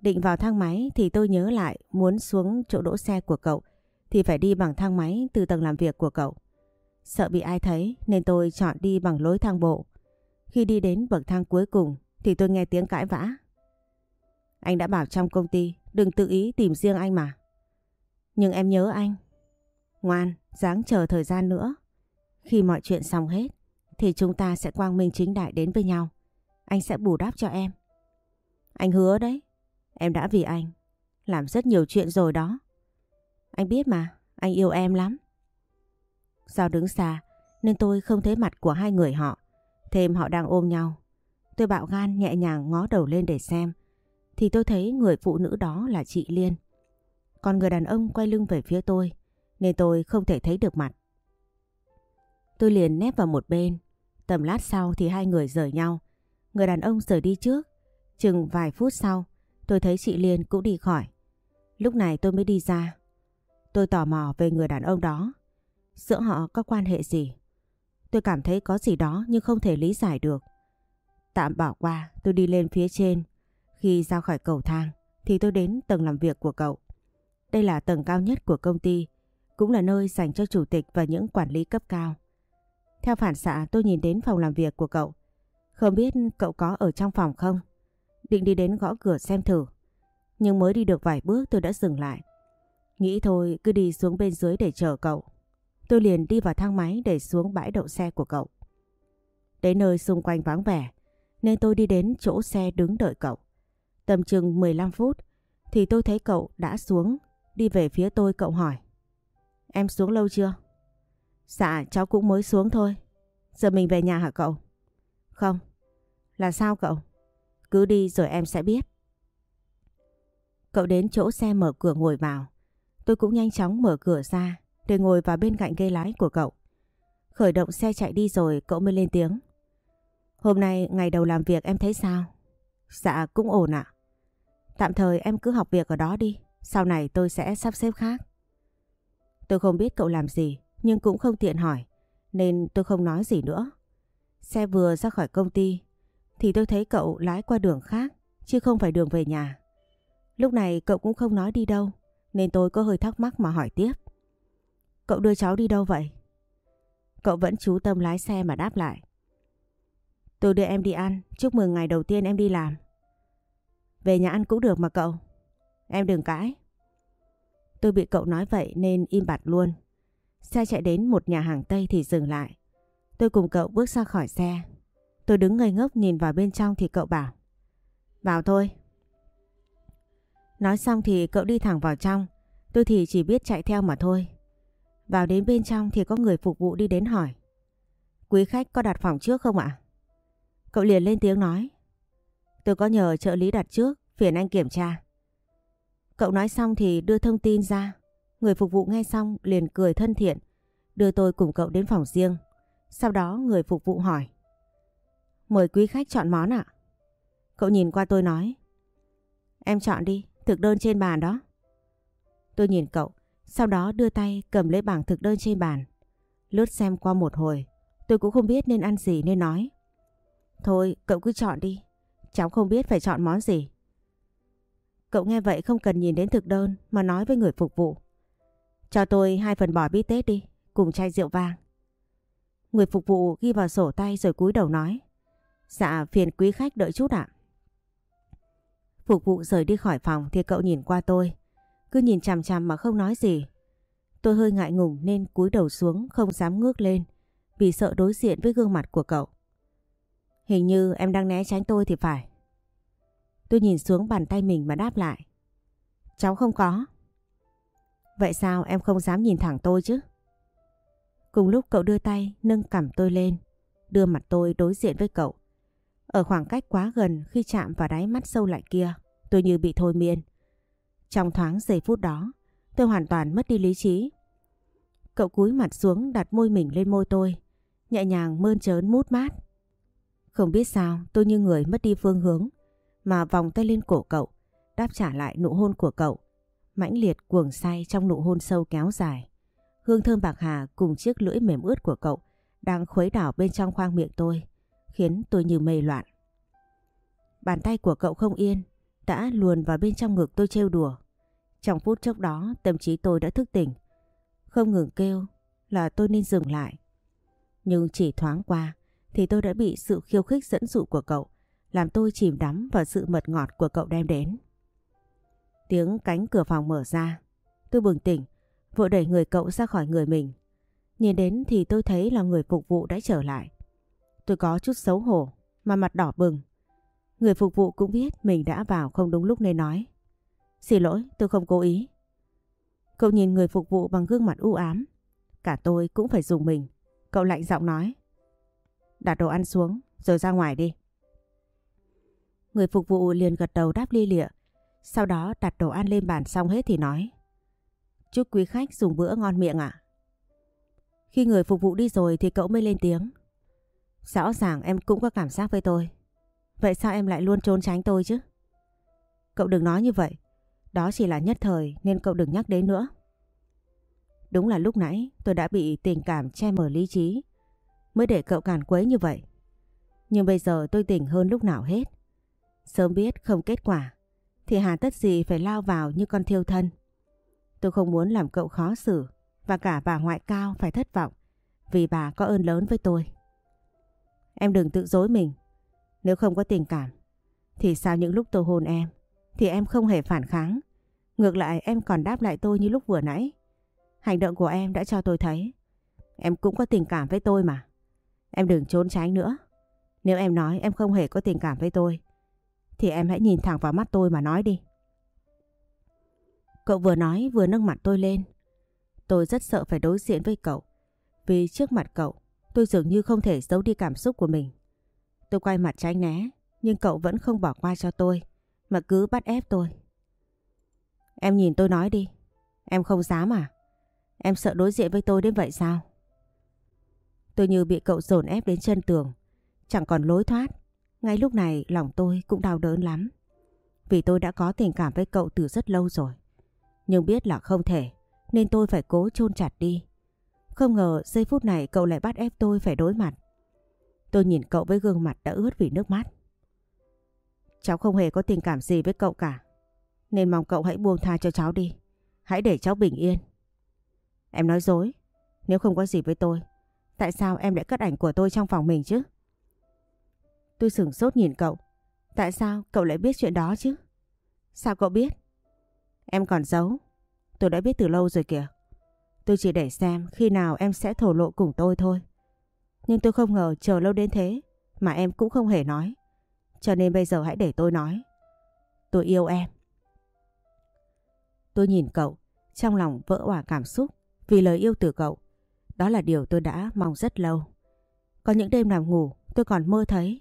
Định vào thang máy thì tôi nhớ lại muốn xuống chỗ đỗ xe của cậu thì phải đi bằng thang máy từ tầng làm việc của cậu. Sợ bị ai thấy nên tôi chọn đi bằng lối thang bộ. Khi đi đến bậc thang cuối cùng thì tôi nghe tiếng cãi vã. Anh đã bảo trong công ty đừng tự ý tìm riêng anh mà. Nhưng em nhớ anh. Ngoan, dáng chờ thời gian nữa. Khi mọi chuyện xong hết thì chúng ta sẽ quang minh chính đại đến với nhau. Anh sẽ bù đắp cho em. Anh hứa đấy. Em đã vì anh. Làm rất nhiều chuyện rồi đó. Anh biết mà, anh yêu em lắm. Do đứng xa nên tôi không thấy mặt của hai người họ. Thêm họ đang ôm nhau. Tôi bạo gan nhẹ nhàng ngó đầu lên để xem. Thì tôi thấy người phụ nữ đó là chị Liên. Còn người đàn ông quay lưng về phía tôi, nên tôi không thể thấy được mặt. Tôi liền nép vào một bên. Tầm lát sau thì hai người rời nhau. Người đàn ông rời đi trước. Chừng vài phút sau, tôi thấy chị Liên cũng đi khỏi. Lúc này tôi mới đi ra. Tôi tò mò về người đàn ông đó. Giữa họ có quan hệ gì? Tôi cảm thấy có gì đó nhưng không thể lý giải được. Tạm bỏ qua, tôi đi lên phía trên. Khi ra khỏi cầu thang thì tôi đến tầng làm việc của cậu. Đây là tầng cao nhất của công ty, cũng là nơi dành cho chủ tịch và những quản lý cấp cao. Theo phản xạ tôi nhìn đến phòng làm việc của cậu. Không biết cậu có ở trong phòng không? Định đi đến gõ cửa xem thử. Nhưng mới đi được vài bước tôi đã dừng lại. Nghĩ thôi cứ đi xuống bên dưới để chờ cậu. Tôi liền đi vào thang máy để xuống bãi đậu xe của cậu. Đến nơi xung quanh vắng vẻ nên tôi đi đến chỗ xe đứng đợi cậu. Tầm chừng 15 phút, thì tôi thấy cậu đã xuống, đi về phía tôi cậu hỏi. Em xuống lâu chưa? Dạ cháu cũng mới xuống thôi. Giờ mình về nhà hả cậu? Không. Là sao cậu? Cứ đi rồi em sẽ biết. Cậu đến chỗ xe mở cửa ngồi vào. Tôi cũng nhanh chóng mở cửa ra để ngồi vào bên cạnh ghế lái của cậu. Khởi động xe chạy đi rồi cậu mới lên tiếng. Hôm nay ngày đầu làm việc em thấy sao? Dạ cũng ổn ạ. Tạm thời em cứ học việc ở đó đi. Sau này tôi sẽ sắp xếp khác. Tôi không biết cậu làm gì, nhưng cũng không tiện hỏi, nên tôi không nói gì nữa. Xe vừa ra khỏi công ty, thì tôi thấy cậu lái qua đường khác, chứ không phải đường về nhà. Lúc này cậu cũng không nói đi đâu, nên tôi có hơi thắc mắc mà hỏi tiếp. Cậu đưa cháu đi đâu vậy? Cậu vẫn chú tâm lái xe mà đáp lại. Tôi đưa em đi ăn, chúc mừng ngày đầu tiên em đi làm. Về nhà ăn cũng được mà cậu. Em đừng cãi. Tôi bị cậu nói vậy nên im bặt luôn. Xe chạy đến một nhà hàng Tây thì dừng lại. Tôi cùng cậu bước ra khỏi xe. Tôi đứng ngây ngốc nhìn vào bên trong thì cậu bảo. Vào thôi. Nói xong thì cậu đi thẳng vào trong. Tôi thì chỉ biết chạy theo mà thôi. Vào đến bên trong thì có người phục vụ đi đến hỏi. Quý khách có đặt phòng trước không ạ? Cậu liền lên tiếng nói. Tôi có nhờ trợ lý đặt trước, phiền anh kiểm tra. Cậu nói xong thì đưa thông tin ra. Người phục vụ nghe xong liền cười thân thiện, đưa tôi cùng cậu đến phòng riêng. Sau đó người phục vụ hỏi. Mời quý khách chọn món ạ. Cậu nhìn qua tôi nói. Em chọn đi, thực đơn trên bàn đó. Tôi nhìn cậu, sau đó đưa tay cầm lấy bảng thực đơn trên bàn. Lướt xem qua một hồi, tôi cũng không biết nên ăn gì nên nói. Thôi, cậu cứ chọn đi, cháu không biết phải chọn món gì. Cậu nghe vậy không cần nhìn đến thực đơn mà nói với người phục vụ. Cho tôi hai phần bò bít tết đi, cùng chai rượu vang. Người phục vụ ghi vào sổ tay rồi cúi đầu nói. Dạ phiền quý khách đợi chút ạ. Phục vụ rời đi khỏi phòng thì cậu nhìn qua tôi. Cứ nhìn chằm chằm mà không nói gì. Tôi hơi ngại ngùng nên cúi đầu xuống không dám ngước lên vì sợ đối diện với gương mặt của cậu. Hình như em đang né tránh tôi thì phải. Tôi nhìn xuống bàn tay mình mà đáp lại. Cháu không có. Vậy sao em không dám nhìn thẳng tôi chứ? Cùng lúc cậu đưa tay nâng cằm tôi lên, đưa mặt tôi đối diện với cậu. Ở khoảng cách quá gần khi chạm vào đáy mắt sâu lại kia, tôi như bị thôi miên. Trong thoáng giây phút đó, tôi hoàn toàn mất đi lý trí. Cậu cúi mặt xuống đặt môi mình lên môi tôi, nhẹ nhàng mơn trớn mút mát. Không biết sao tôi như người mất đi phương hướng, mà vòng tay lên cổ cậu, đáp trả lại nụ hôn của cậu. Mãnh liệt cuồng say trong nụ hôn sâu kéo dài. Hương thơm bạc hà cùng chiếc lưỡi mềm ướt của cậu đang khuấy đảo bên trong khoang miệng tôi, khiến tôi như mê loạn. Bàn tay của cậu không yên, đã luồn vào bên trong ngực tôi trêu đùa. Trong phút chốc đó tâm trí tôi đã thức tỉnh. Không ngừng kêu là tôi nên dừng lại. Nhưng chỉ thoáng qua thì tôi đã bị sự khiêu khích dẫn dụ của cậu làm tôi chìm đắm vào sự mật ngọt của cậu đem đến. Tiếng cánh cửa phòng mở ra. Tôi bừng tỉnh, vội đẩy người cậu ra khỏi người mình. Nhìn đến thì tôi thấy là người phục vụ đã trở lại. Tôi có chút xấu hổ, mà mặt đỏ bừng. Người phục vụ cũng biết mình đã vào không đúng lúc nên nói. Xin lỗi, tôi không cố ý. Cậu nhìn người phục vụ bằng gương mặt u ám. Cả tôi cũng phải dùng mình. Cậu lạnh giọng nói. Đặt đồ ăn xuống, rồi ra ngoài đi. Người phục vụ liền gật đầu đáp lia lịa. Sau đó đặt đồ ăn lên bàn xong hết thì nói. Chúc quý khách dùng bữa ngon miệng ạ. Khi người phục vụ đi rồi thì cậu mới lên tiếng. Rõ ràng em cũng có cảm giác với tôi. Vậy sao em lại luôn trốn tránh tôi chứ? Cậu đừng nói như vậy. Đó chỉ là nhất thời nên cậu đừng nhắc đến nữa. Đúng là lúc nãy tôi đã bị tình cảm che mờ lý trí mới để cậu càn quấy như vậy. Nhưng bây giờ tôi tỉnh hơn lúc nào hết. Sớm biết không kết quả, thì hà tất gì phải lao vào như con thiêu thân. Tôi không muốn làm cậu khó xử, và cả bà ngoại cao phải thất vọng, vì bà có ơn lớn với tôi. Em đừng tự dối mình. Nếu không có tình cảm, thì sao những lúc tôi hôn em, thì em không hề phản kháng. Ngược lại, em còn đáp lại tôi như lúc vừa nãy. Hành động của em đã cho tôi thấy, em cũng có tình cảm với tôi mà. Em đừng trốn tránh nữa. Nếu em nói em không hề có tình cảm với tôi thì em hãy nhìn thẳng vào mắt tôi mà nói đi. Cậu vừa nói vừa nâng mặt tôi lên. Tôi rất sợ phải đối diện với cậu. Vì trước mặt cậu, tôi dường như không thể giấu đi cảm xúc của mình. Tôi quay mặt tránh né, nhưng cậu vẫn không bỏ qua cho tôi, mà cứ bắt ép tôi. Em nhìn tôi nói đi, em không dám à? Em sợ đối diện với tôi đến vậy sao? Tôi như bị cậu dồn ép đến chân tường, chẳng còn lối thoát. Ngay lúc này lòng tôi cũng đau đớn lắm. Vì tôi đã có tình cảm với cậu từ rất lâu rồi. Nhưng biết là không thể, nên tôi phải cố chôn chặt đi. Không ngờ giây phút này cậu lại bắt ép tôi phải đối mặt. Tôi nhìn cậu với gương mặt đã ướt vì nước mắt. Cháu không hề có tình cảm gì với cậu cả. Nên mong cậu hãy buông tha cho cháu đi. Hãy để cháu bình yên. Em nói dối. Nếu không có gì với tôi, tại sao em lại cất ảnh của tôi trong phòng mình chứ? Tôi sửng sốt nhìn cậu. Tại sao cậu lại biết chuyện đó chứ? Sao cậu biết? Em còn giấu. Tôi đã biết từ lâu rồi kìa. Tôi chỉ để xem khi nào em sẽ thổ lộ cùng tôi thôi. Nhưng tôi không ngờ chờ lâu đến thế mà em cũng không hề nói. Cho nên bây giờ hãy để tôi nói. Tôi yêu em. Tôi nhìn cậu, trong lòng vỡ òa cảm xúc vì lời yêu từ cậu. Đó là điều tôi đã mong rất lâu. Có những đêm nằm ngủ tôi còn mơ thấy.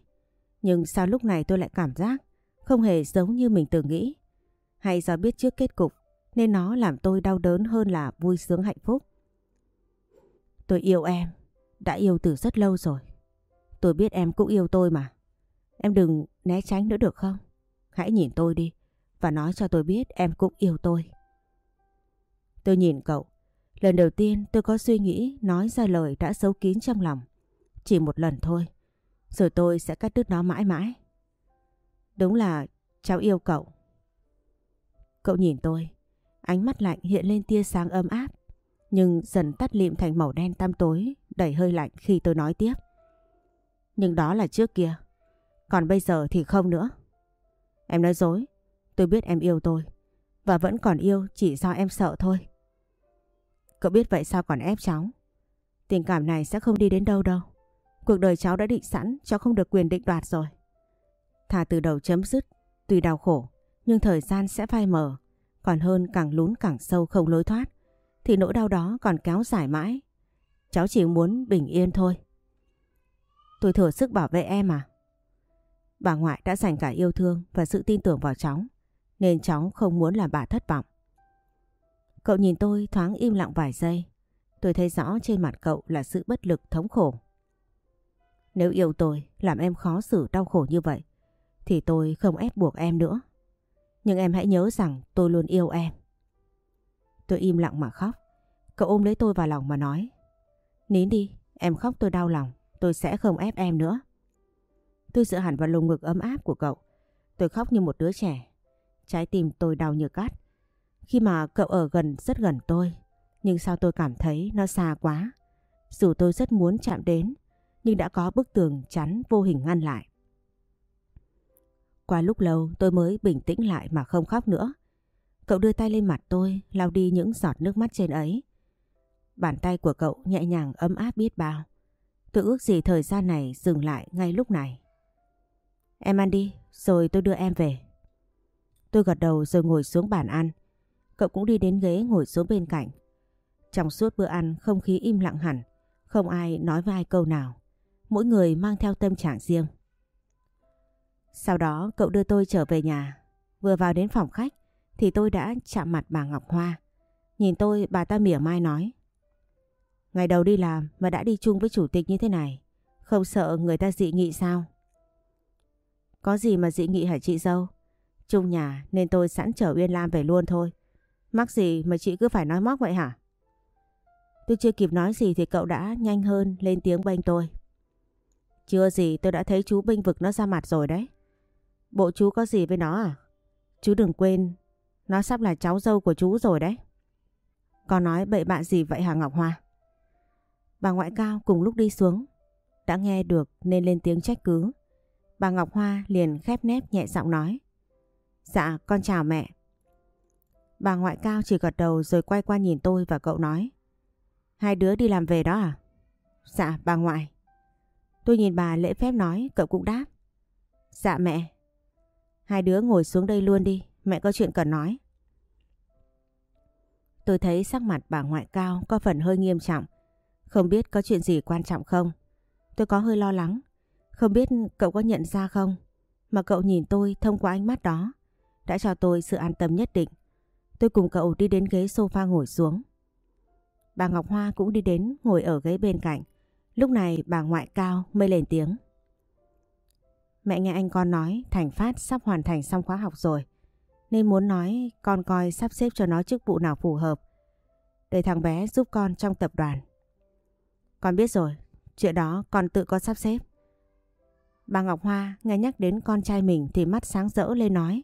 Nhưng sao lúc này tôi lại cảm giác không hề giống như mình từng nghĩ. Hay do biết trước kết cục nên nó làm tôi đau đớn hơn là vui sướng hạnh phúc. Tôi yêu em, đã yêu từ rất lâu rồi. Tôi biết em cũng yêu tôi mà. Em đừng né tránh nữa được không? Hãy nhìn tôi đi và nói cho tôi biết em cũng yêu tôi. Tôi nhìn cậu. Lần đầu tiên tôi có suy nghĩ nói ra lời đã giấu kín trong lòng. Chỉ một lần thôi. Rồi tôi sẽ cắt đứt nó mãi mãi. Đúng là cháu yêu cậu. Cậu nhìn tôi. Ánh mắt lạnh hiện lên tia sáng ấm áp. Nhưng dần tắt lịm thành màu đen tăm tối. Đẩy hơi lạnh khi tôi nói tiếp. Nhưng đó là trước kia. Còn bây giờ thì không nữa. Em nói dối. Tôi biết em yêu tôi. Và vẫn còn yêu chỉ do em sợ thôi. Cậu biết vậy sao còn ép cháu? Tình cảm này sẽ không đi đến đâu đâu. Cuộc đời cháu đã định sẵn cháu không được quyền định đoạt rồi. Thà từ đầu chấm dứt, tuy đau khổ, nhưng thời gian sẽ phai mờ. Còn hơn càng lún càng sâu không lối thoát, thì nỗi đau đó còn kéo dài mãi. Cháu chỉ muốn bình yên thôi. Tôi thừa sức bảo vệ em à? Bà ngoại đã dành cả yêu thương và sự tin tưởng vào cháu, nên cháu không muốn làm bà thất vọng. Cậu nhìn tôi thoáng im lặng vài giây. Tôi thấy rõ trên mặt cậu là sự bất lực thống khổ. Nếu yêu tôi, làm em khó xử đau khổ như vậy, thì tôi không ép buộc em nữa. Nhưng em hãy nhớ rằng tôi luôn yêu em. Tôi im lặng mà khóc. Cậu ôm lấy tôi vào lòng mà nói. Nín đi, em khóc tôi đau lòng, tôi sẽ không ép em nữa. Tôi dựa hẳn vào lồng ngực ấm áp của cậu. Tôi khóc như một đứa trẻ. Trái tim tôi đau như cát. Khi mà cậu ở gần rất gần tôi, nhưng sao tôi cảm thấy nó xa quá. Dù tôi rất muốn chạm đến, nhưng đã có bức tường chắn vô hình ngăn lại. Qua lúc lâu tôi mới bình tĩnh lại mà không khóc nữa. Cậu đưa tay lên mặt tôi, lau đi những giọt nước mắt trên ấy. Bàn tay của cậu nhẹ nhàng ấm áp biết bao. Tôi ước gì thời gian này dừng lại ngay lúc này. Em ăn đi, rồi tôi đưa em về. Tôi gật đầu rồi ngồi xuống bàn ăn. Cậu cũng đi đến ghế ngồi xuống bên cạnh. Trong suốt bữa ăn không khí im lặng hẳn, không ai nói với ai câu nào. Mỗi người mang theo tâm trạng riêng. Sau đó cậu đưa tôi trở về nhà. Vừa vào đến phòng khách thì tôi đã chạm mặt bà Ngọc Hoa. Nhìn tôi bà ta mỉa mai nói. Ngày đầu đi làm mà đã đi chung với chủ tịch như thế này. Không sợ người ta dị nghị sao? Có gì mà dị nghị hả chị dâu? Chung nhà nên tôi sẵn chở Uyên Lam về luôn thôi. Mắc gì mà chị cứ phải nói móc vậy hả? Tôi chưa kịp nói gì thì cậu đã nhanh hơn lên tiếng bênh tôi. Chưa gì tôi đã thấy chú binh vực nó ra mặt rồi đấy. Bộ chú có gì với nó à? Chú đừng quên, nó sắp là cháu dâu của chú rồi đấy. Con nói bậy bạ gì vậy hả Ngọc Hoa? Bà ngoại cao cùng lúc đi xuống, đã nghe được nên lên tiếng trách cứ. Bà Ngọc Hoa liền khép nép nhẹ giọng nói. Dạ, con chào mẹ. Bà ngoại cao chỉ gật đầu rồi quay qua nhìn tôi và cậu nói. Hai đứa đi làm về đó à? Dạ, bà ngoại. Tôi nhìn bà lễ phép nói, cậu cũng đáp. Dạ mẹ. Hai đứa ngồi xuống đây luôn đi, mẹ có chuyện cần nói. Tôi thấy sắc mặt bà ngoại cao có phần hơi nghiêm trọng. Không biết có chuyện gì quan trọng không? Tôi có hơi lo lắng. Không biết cậu có nhận ra không? Mà cậu nhìn tôi thông qua ánh mắt đó đã cho tôi sự an tâm nhất định. Tôi cùng cậu đi đến ghế sofa ngồi xuống. Bà Ngọc Hoa cũng đi đến ngồi ở ghế bên cạnh. Lúc này bà ngoại cao mới lên tiếng. Mẹ nghe anh con nói Thành Phát sắp hoàn thành xong khóa học rồi. Nên muốn nói con coi sắp xếp cho nó chức vụ nào phù hợp. Để thằng bé giúp con trong tập đoàn. Con biết rồi, chuyện đó con tự có sắp xếp. Bà Ngọc Hoa nghe nhắc đến con trai mình thì mắt sáng rỡ lên nói.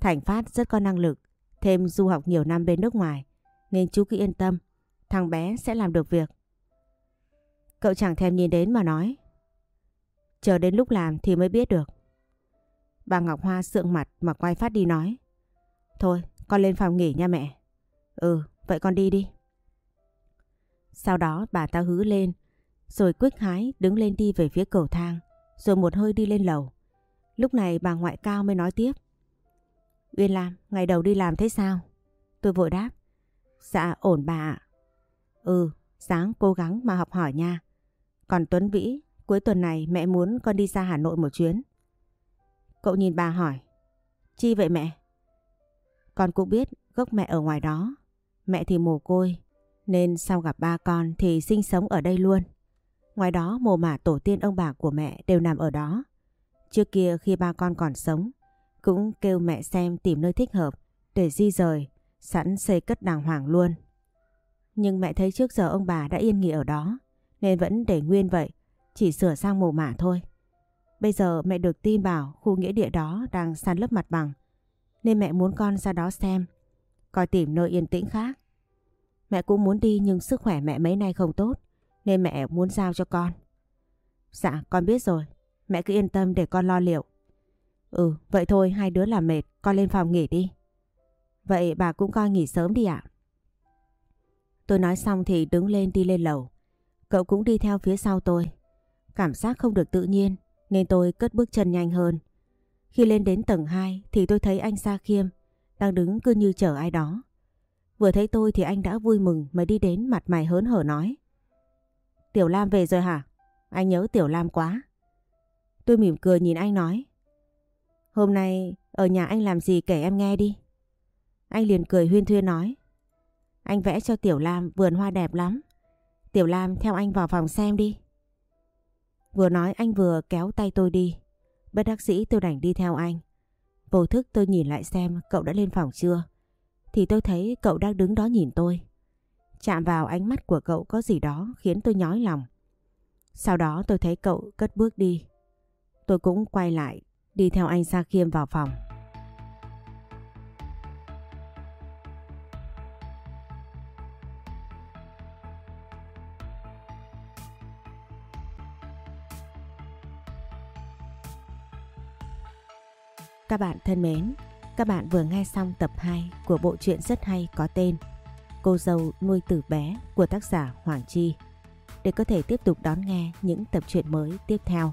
Thành Phát rất có năng lực, thêm du học nhiều năm bên nước ngoài, nên chú cứ yên tâm, thằng bé sẽ làm được việc. Cậu chẳng thèm nhìn đến mà nói. Chờ đến lúc làm thì mới biết được. Bà Ngọc Hoa sượng mặt mà quay phát đi nói. Thôi, con lên phòng nghỉ nha mẹ. Ừ, vậy con đi đi. Sau đó bà ta hứ lên, rồi quyết hái đứng lên đi về phía cầu thang, rồi một hơi đi lên lầu. Lúc này bà ngoại cao mới nói tiếp. Uyên Lam, ngày đầu đi làm thế sao? Tôi vội đáp. Dạ ổn bà ạ. Ừ, sáng cố gắng mà học hỏi nha. Còn Tuấn Vĩ, cuối tuần này mẹ muốn con đi ra Hà Nội một chuyến. Cậu nhìn bà hỏi. Chi vậy mẹ? Con cũng biết gốc mẹ ở ngoài đó. Mẹ thì mồ côi, nên sau gặp ba con thì sinh sống ở đây luôn. Ngoài đó mồ mả tổ tiên ông bà của mẹ đều nằm ở đó. Trước kia khi ba con còn sống, cũng kêu mẹ xem tìm nơi thích hợp để di rời, sẵn xây cất đàng hoàng luôn. Nhưng mẹ thấy trước giờ ông bà đã yên nghỉ ở đó, nên vẫn để nguyên vậy, chỉ sửa sang mồ mả thôi. Bây giờ mẹ được tin bảo khu nghĩa địa đó đang san lấp mặt bằng, nên mẹ muốn con ra đó xem, coi tìm nơi yên tĩnh khác. Mẹ cũng muốn đi nhưng sức khỏe mẹ mấy nay không tốt, nên mẹ muốn giao cho con. Dạ, con biết rồi, mẹ cứ yên tâm để con lo liệu. Ừ, vậy thôi hai đứa làm mệt, con lên phòng nghỉ đi. Vậy bà cũng coi nghỉ sớm đi ạ. Tôi nói xong thì đứng lên đi lên lầu. Cậu cũng đi theo phía sau tôi. Cảm giác không được tự nhiên nên tôi cất bước chân nhanh hơn. Khi lên đến tầng 2 thì tôi thấy anh Sa Khiêm đang đứng cứ như chờ ai đó. Vừa thấy tôi thì anh đã vui mừng mà đi đến mặt mày hớn hở nói. Tiểu Lam về rồi hả? Anh nhớ Tiểu Lam quá. Tôi mỉm cười nhìn anh nói. Hôm nay ở nhà anh làm gì kể em nghe đi. Anh liền cười huyên thuyên nói. Anh vẽ cho Tiểu Lam vườn hoa đẹp lắm. Tiểu Lam theo anh vào phòng xem đi. Vừa nói anh vừa kéo tay tôi đi. Bất đắc dĩ tôi đành đi theo anh. Vô thức tôi nhìn lại xem cậu đã lên phòng chưa. Thì tôi thấy cậu đang đứng đó nhìn tôi. Chạm vào ánh mắt của cậu có gì đó khiến tôi nhói lòng. Sau đó tôi thấy cậu cất bước đi. Tôi cũng quay lại, đi theo anh Sa Khiêm vào phòng. Các bạn thân mến, các bạn vừa nghe xong tập 2 của bộ truyện rất hay có tên Cô dâu nuôi tử bé của tác giả Hoàng Chi. Để có thể tiếp tục đón nghe những tập truyện mới tiếp theo,